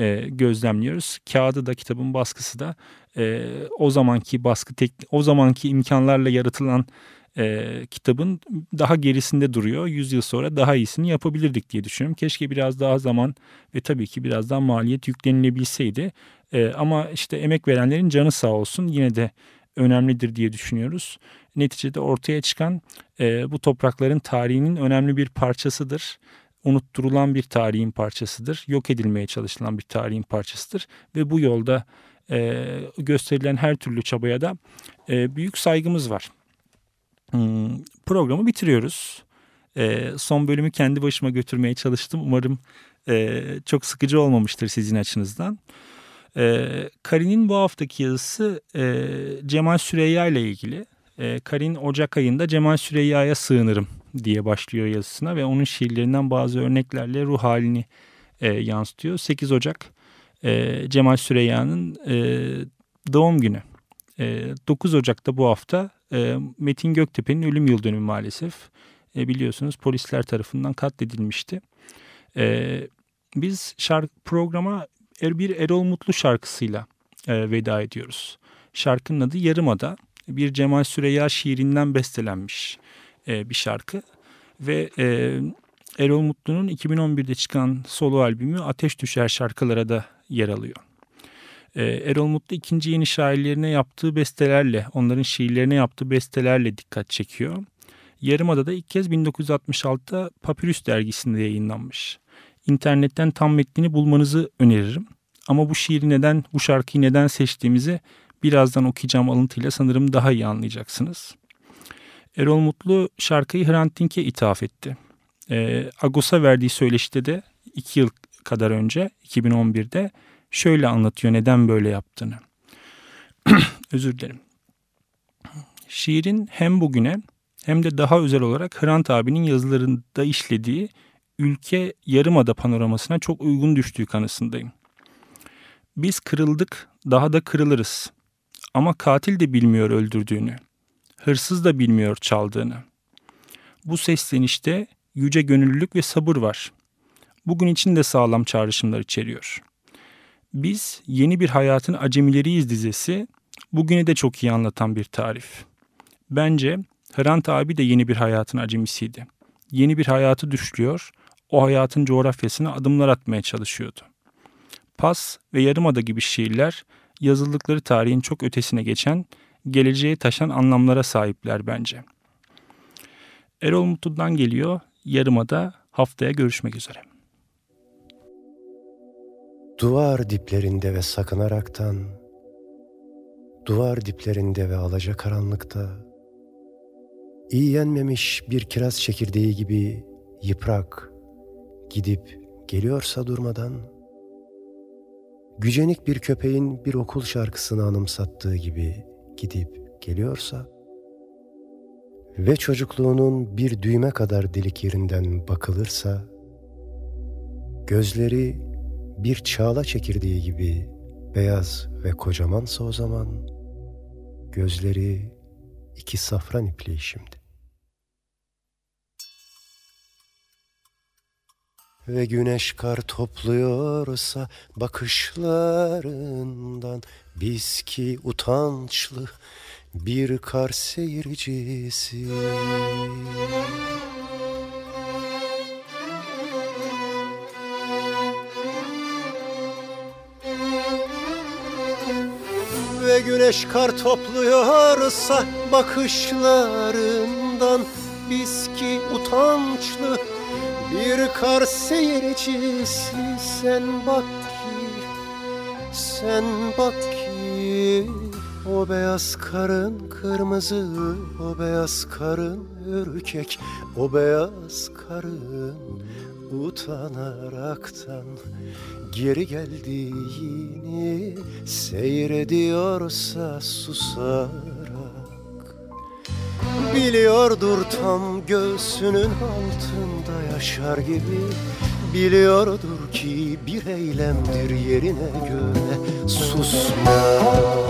e, gözlemliyoruz. Kağıdı da kitabın baskısı da e, o zamanki baskı tek, o zamanki imkanlarla yaratılan e, kitabın daha gerisinde duruyor. Yüz yıl sonra daha iyisini yapabilirdik diye düşünüyorum. Keşke biraz daha zaman ve tabii ki biraz daha maliyet yüklenilebilseydi. E, ama işte emek verenlerin canı sağ olsun yine de önemlidir diye düşünüyoruz. Neticede ortaya çıkan e, bu toprakların tarihinin önemli bir parçasıdır unutturulan bir tarihin parçasıdır. Yok edilmeye çalışılan bir tarihin parçasıdır. Ve bu yolda e, gösterilen her türlü çabaya da e, büyük saygımız var. Hmm, programı bitiriyoruz. E, son bölümü kendi başıma götürmeye çalıştım. Umarım e, çok sıkıcı olmamıştır sizin açınızdan. E, Karin'in bu haftaki yazısı e, Cemal Süreyya ile ilgili. E, Karin Ocak ayında Cemal Süreyya'ya sığınırım diye başlıyor yazısına ve onun şiirlerinden bazı örneklerle ruh halini e, yansıtıyor. 8 Ocak e, Cemal Süreyya'nın e, doğum günü. E, 9 Ocak'ta bu hafta e, Metin Göktepe'nin ölüm yıl dönümü maalesef. E, biliyorsunuz polisler tarafından katledilmişti. E, biz şarkı programa er, bir Erol Mutlu şarkısıyla e, veda ediyoruz. Şarkının adı Yarımada. Bir Cemal Süreyya şiirinden bestelenmiş e, bir şarkı. Ve e, Erol Mutlu'nun 2011'de çıkan solo albümü Ateş Düşer şarkılara da yer alıyor. E, Erol Mutlu ikinci yeni şairlerine yaptığı bestelerle, onların şiirlerine yaptığı bestelerle dikkat çekiyor. Yarımada'da ilk kez 1966'da Papyrus dergisinde yayınlanmış. İnternetten tam metnini bulmanızı öneririm. Ama bu şiiri neden, bu şarkıyı neden seçtiğimizi birazdan okuyacağım alıntıyla sanırım daha iyi anlayacaksınız. Erol Mutlu şarkıyı Hrant Dink'e ithaf etti. E, Agos'a verdiği söyleşide de iki yıl kadar önce 2011'de şöyle anlatıyor neden böyle yaptığını. Özür dilerim. Şiirin hem bugüne hem de daha özel olarak Hrant abinin yazılarında işlediği ülke yarımada panoramasına çok uygun düştüğü kanısındayım. Biz kırıldık, daha da kırılırız. Ama katil de bilmiyor öldürdüğünü. Hırsız da bilmiyor çaldığını. Bu seslenişte yüce gönüllülük ve sabır var. Bugün için de sağlam çağrışımlar içeriyor. Biz yeni bir hayatın acemileriyiz dizesi bugünü de çok iyi anlatan bir tarif. Bence Hrant abi de yeni bir hayatın acemisiydi. Yeni bir hayatı düşlüyor, o hayatın coğrafyasına adımlar atmaya çalışıyordu. Pas ve Yarımada gibi şiirler yazıldıkları tarihin çok ötesine geçen, geleceğe taşan anlamlara sahipler bence. Erol Mutlu'dan geliyor, Yarımada haftaya görüşmek üzere. Duvar diplerinde ve sakınaraktan, duvar diplerinde ve alacakaranlıkta, iyi yenmemiş bir kiraz çekirdeği gibi yıprak gidip geliyorsa durmadan, gücenik bir köpeğin bir okul şarkısını anımsattığı gibi gidip geliyorsa ve çocukluğunun bir düğme kadar delik yerinden bakılırsa, gözleri bir çağla çekirdeği gibi beyaz ve kocamansa o zaman, gözleri iki safran ipliği şimdi. Ve güneş kar topluyorsa bakışlarından biz ki utançlı bir kar seyircisi. Ve güneş kar topluyorsa bakışlarından biz ki utançlı bir kar seyircisi sen bak ki sen bak ki o beyaz karın kırmızı o beyaz karın ürkek o beyaz karın utanaraktan geri geldiğini seyrediyorsa susarak. Biliyordur tam göğsünün altında yaşar gibi Biliyordur ki bir eylemdir yerine göre susmak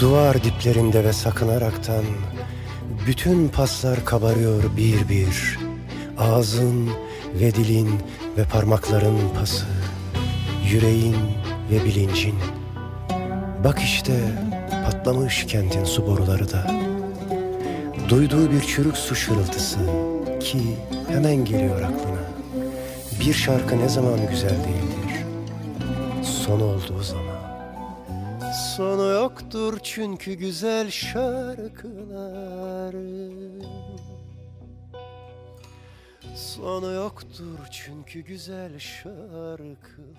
Duvar diplerinde ve sakınaraktan bütün paslar kabarıyor bir bir. Ağzın ve dilin ve parmakların pası, yüreğin ve bilincin. Bak işte patlamış kentin su boruları da. Duyduğu bir çürük su şırıltısı ki hemen geliyor aklına. Bir şarkı ne zaman güzel değildir? Son olduğu zaman. Yoktur çünkü güzel şarkıların. Sonu yoktur çünkü güzel şarkıların.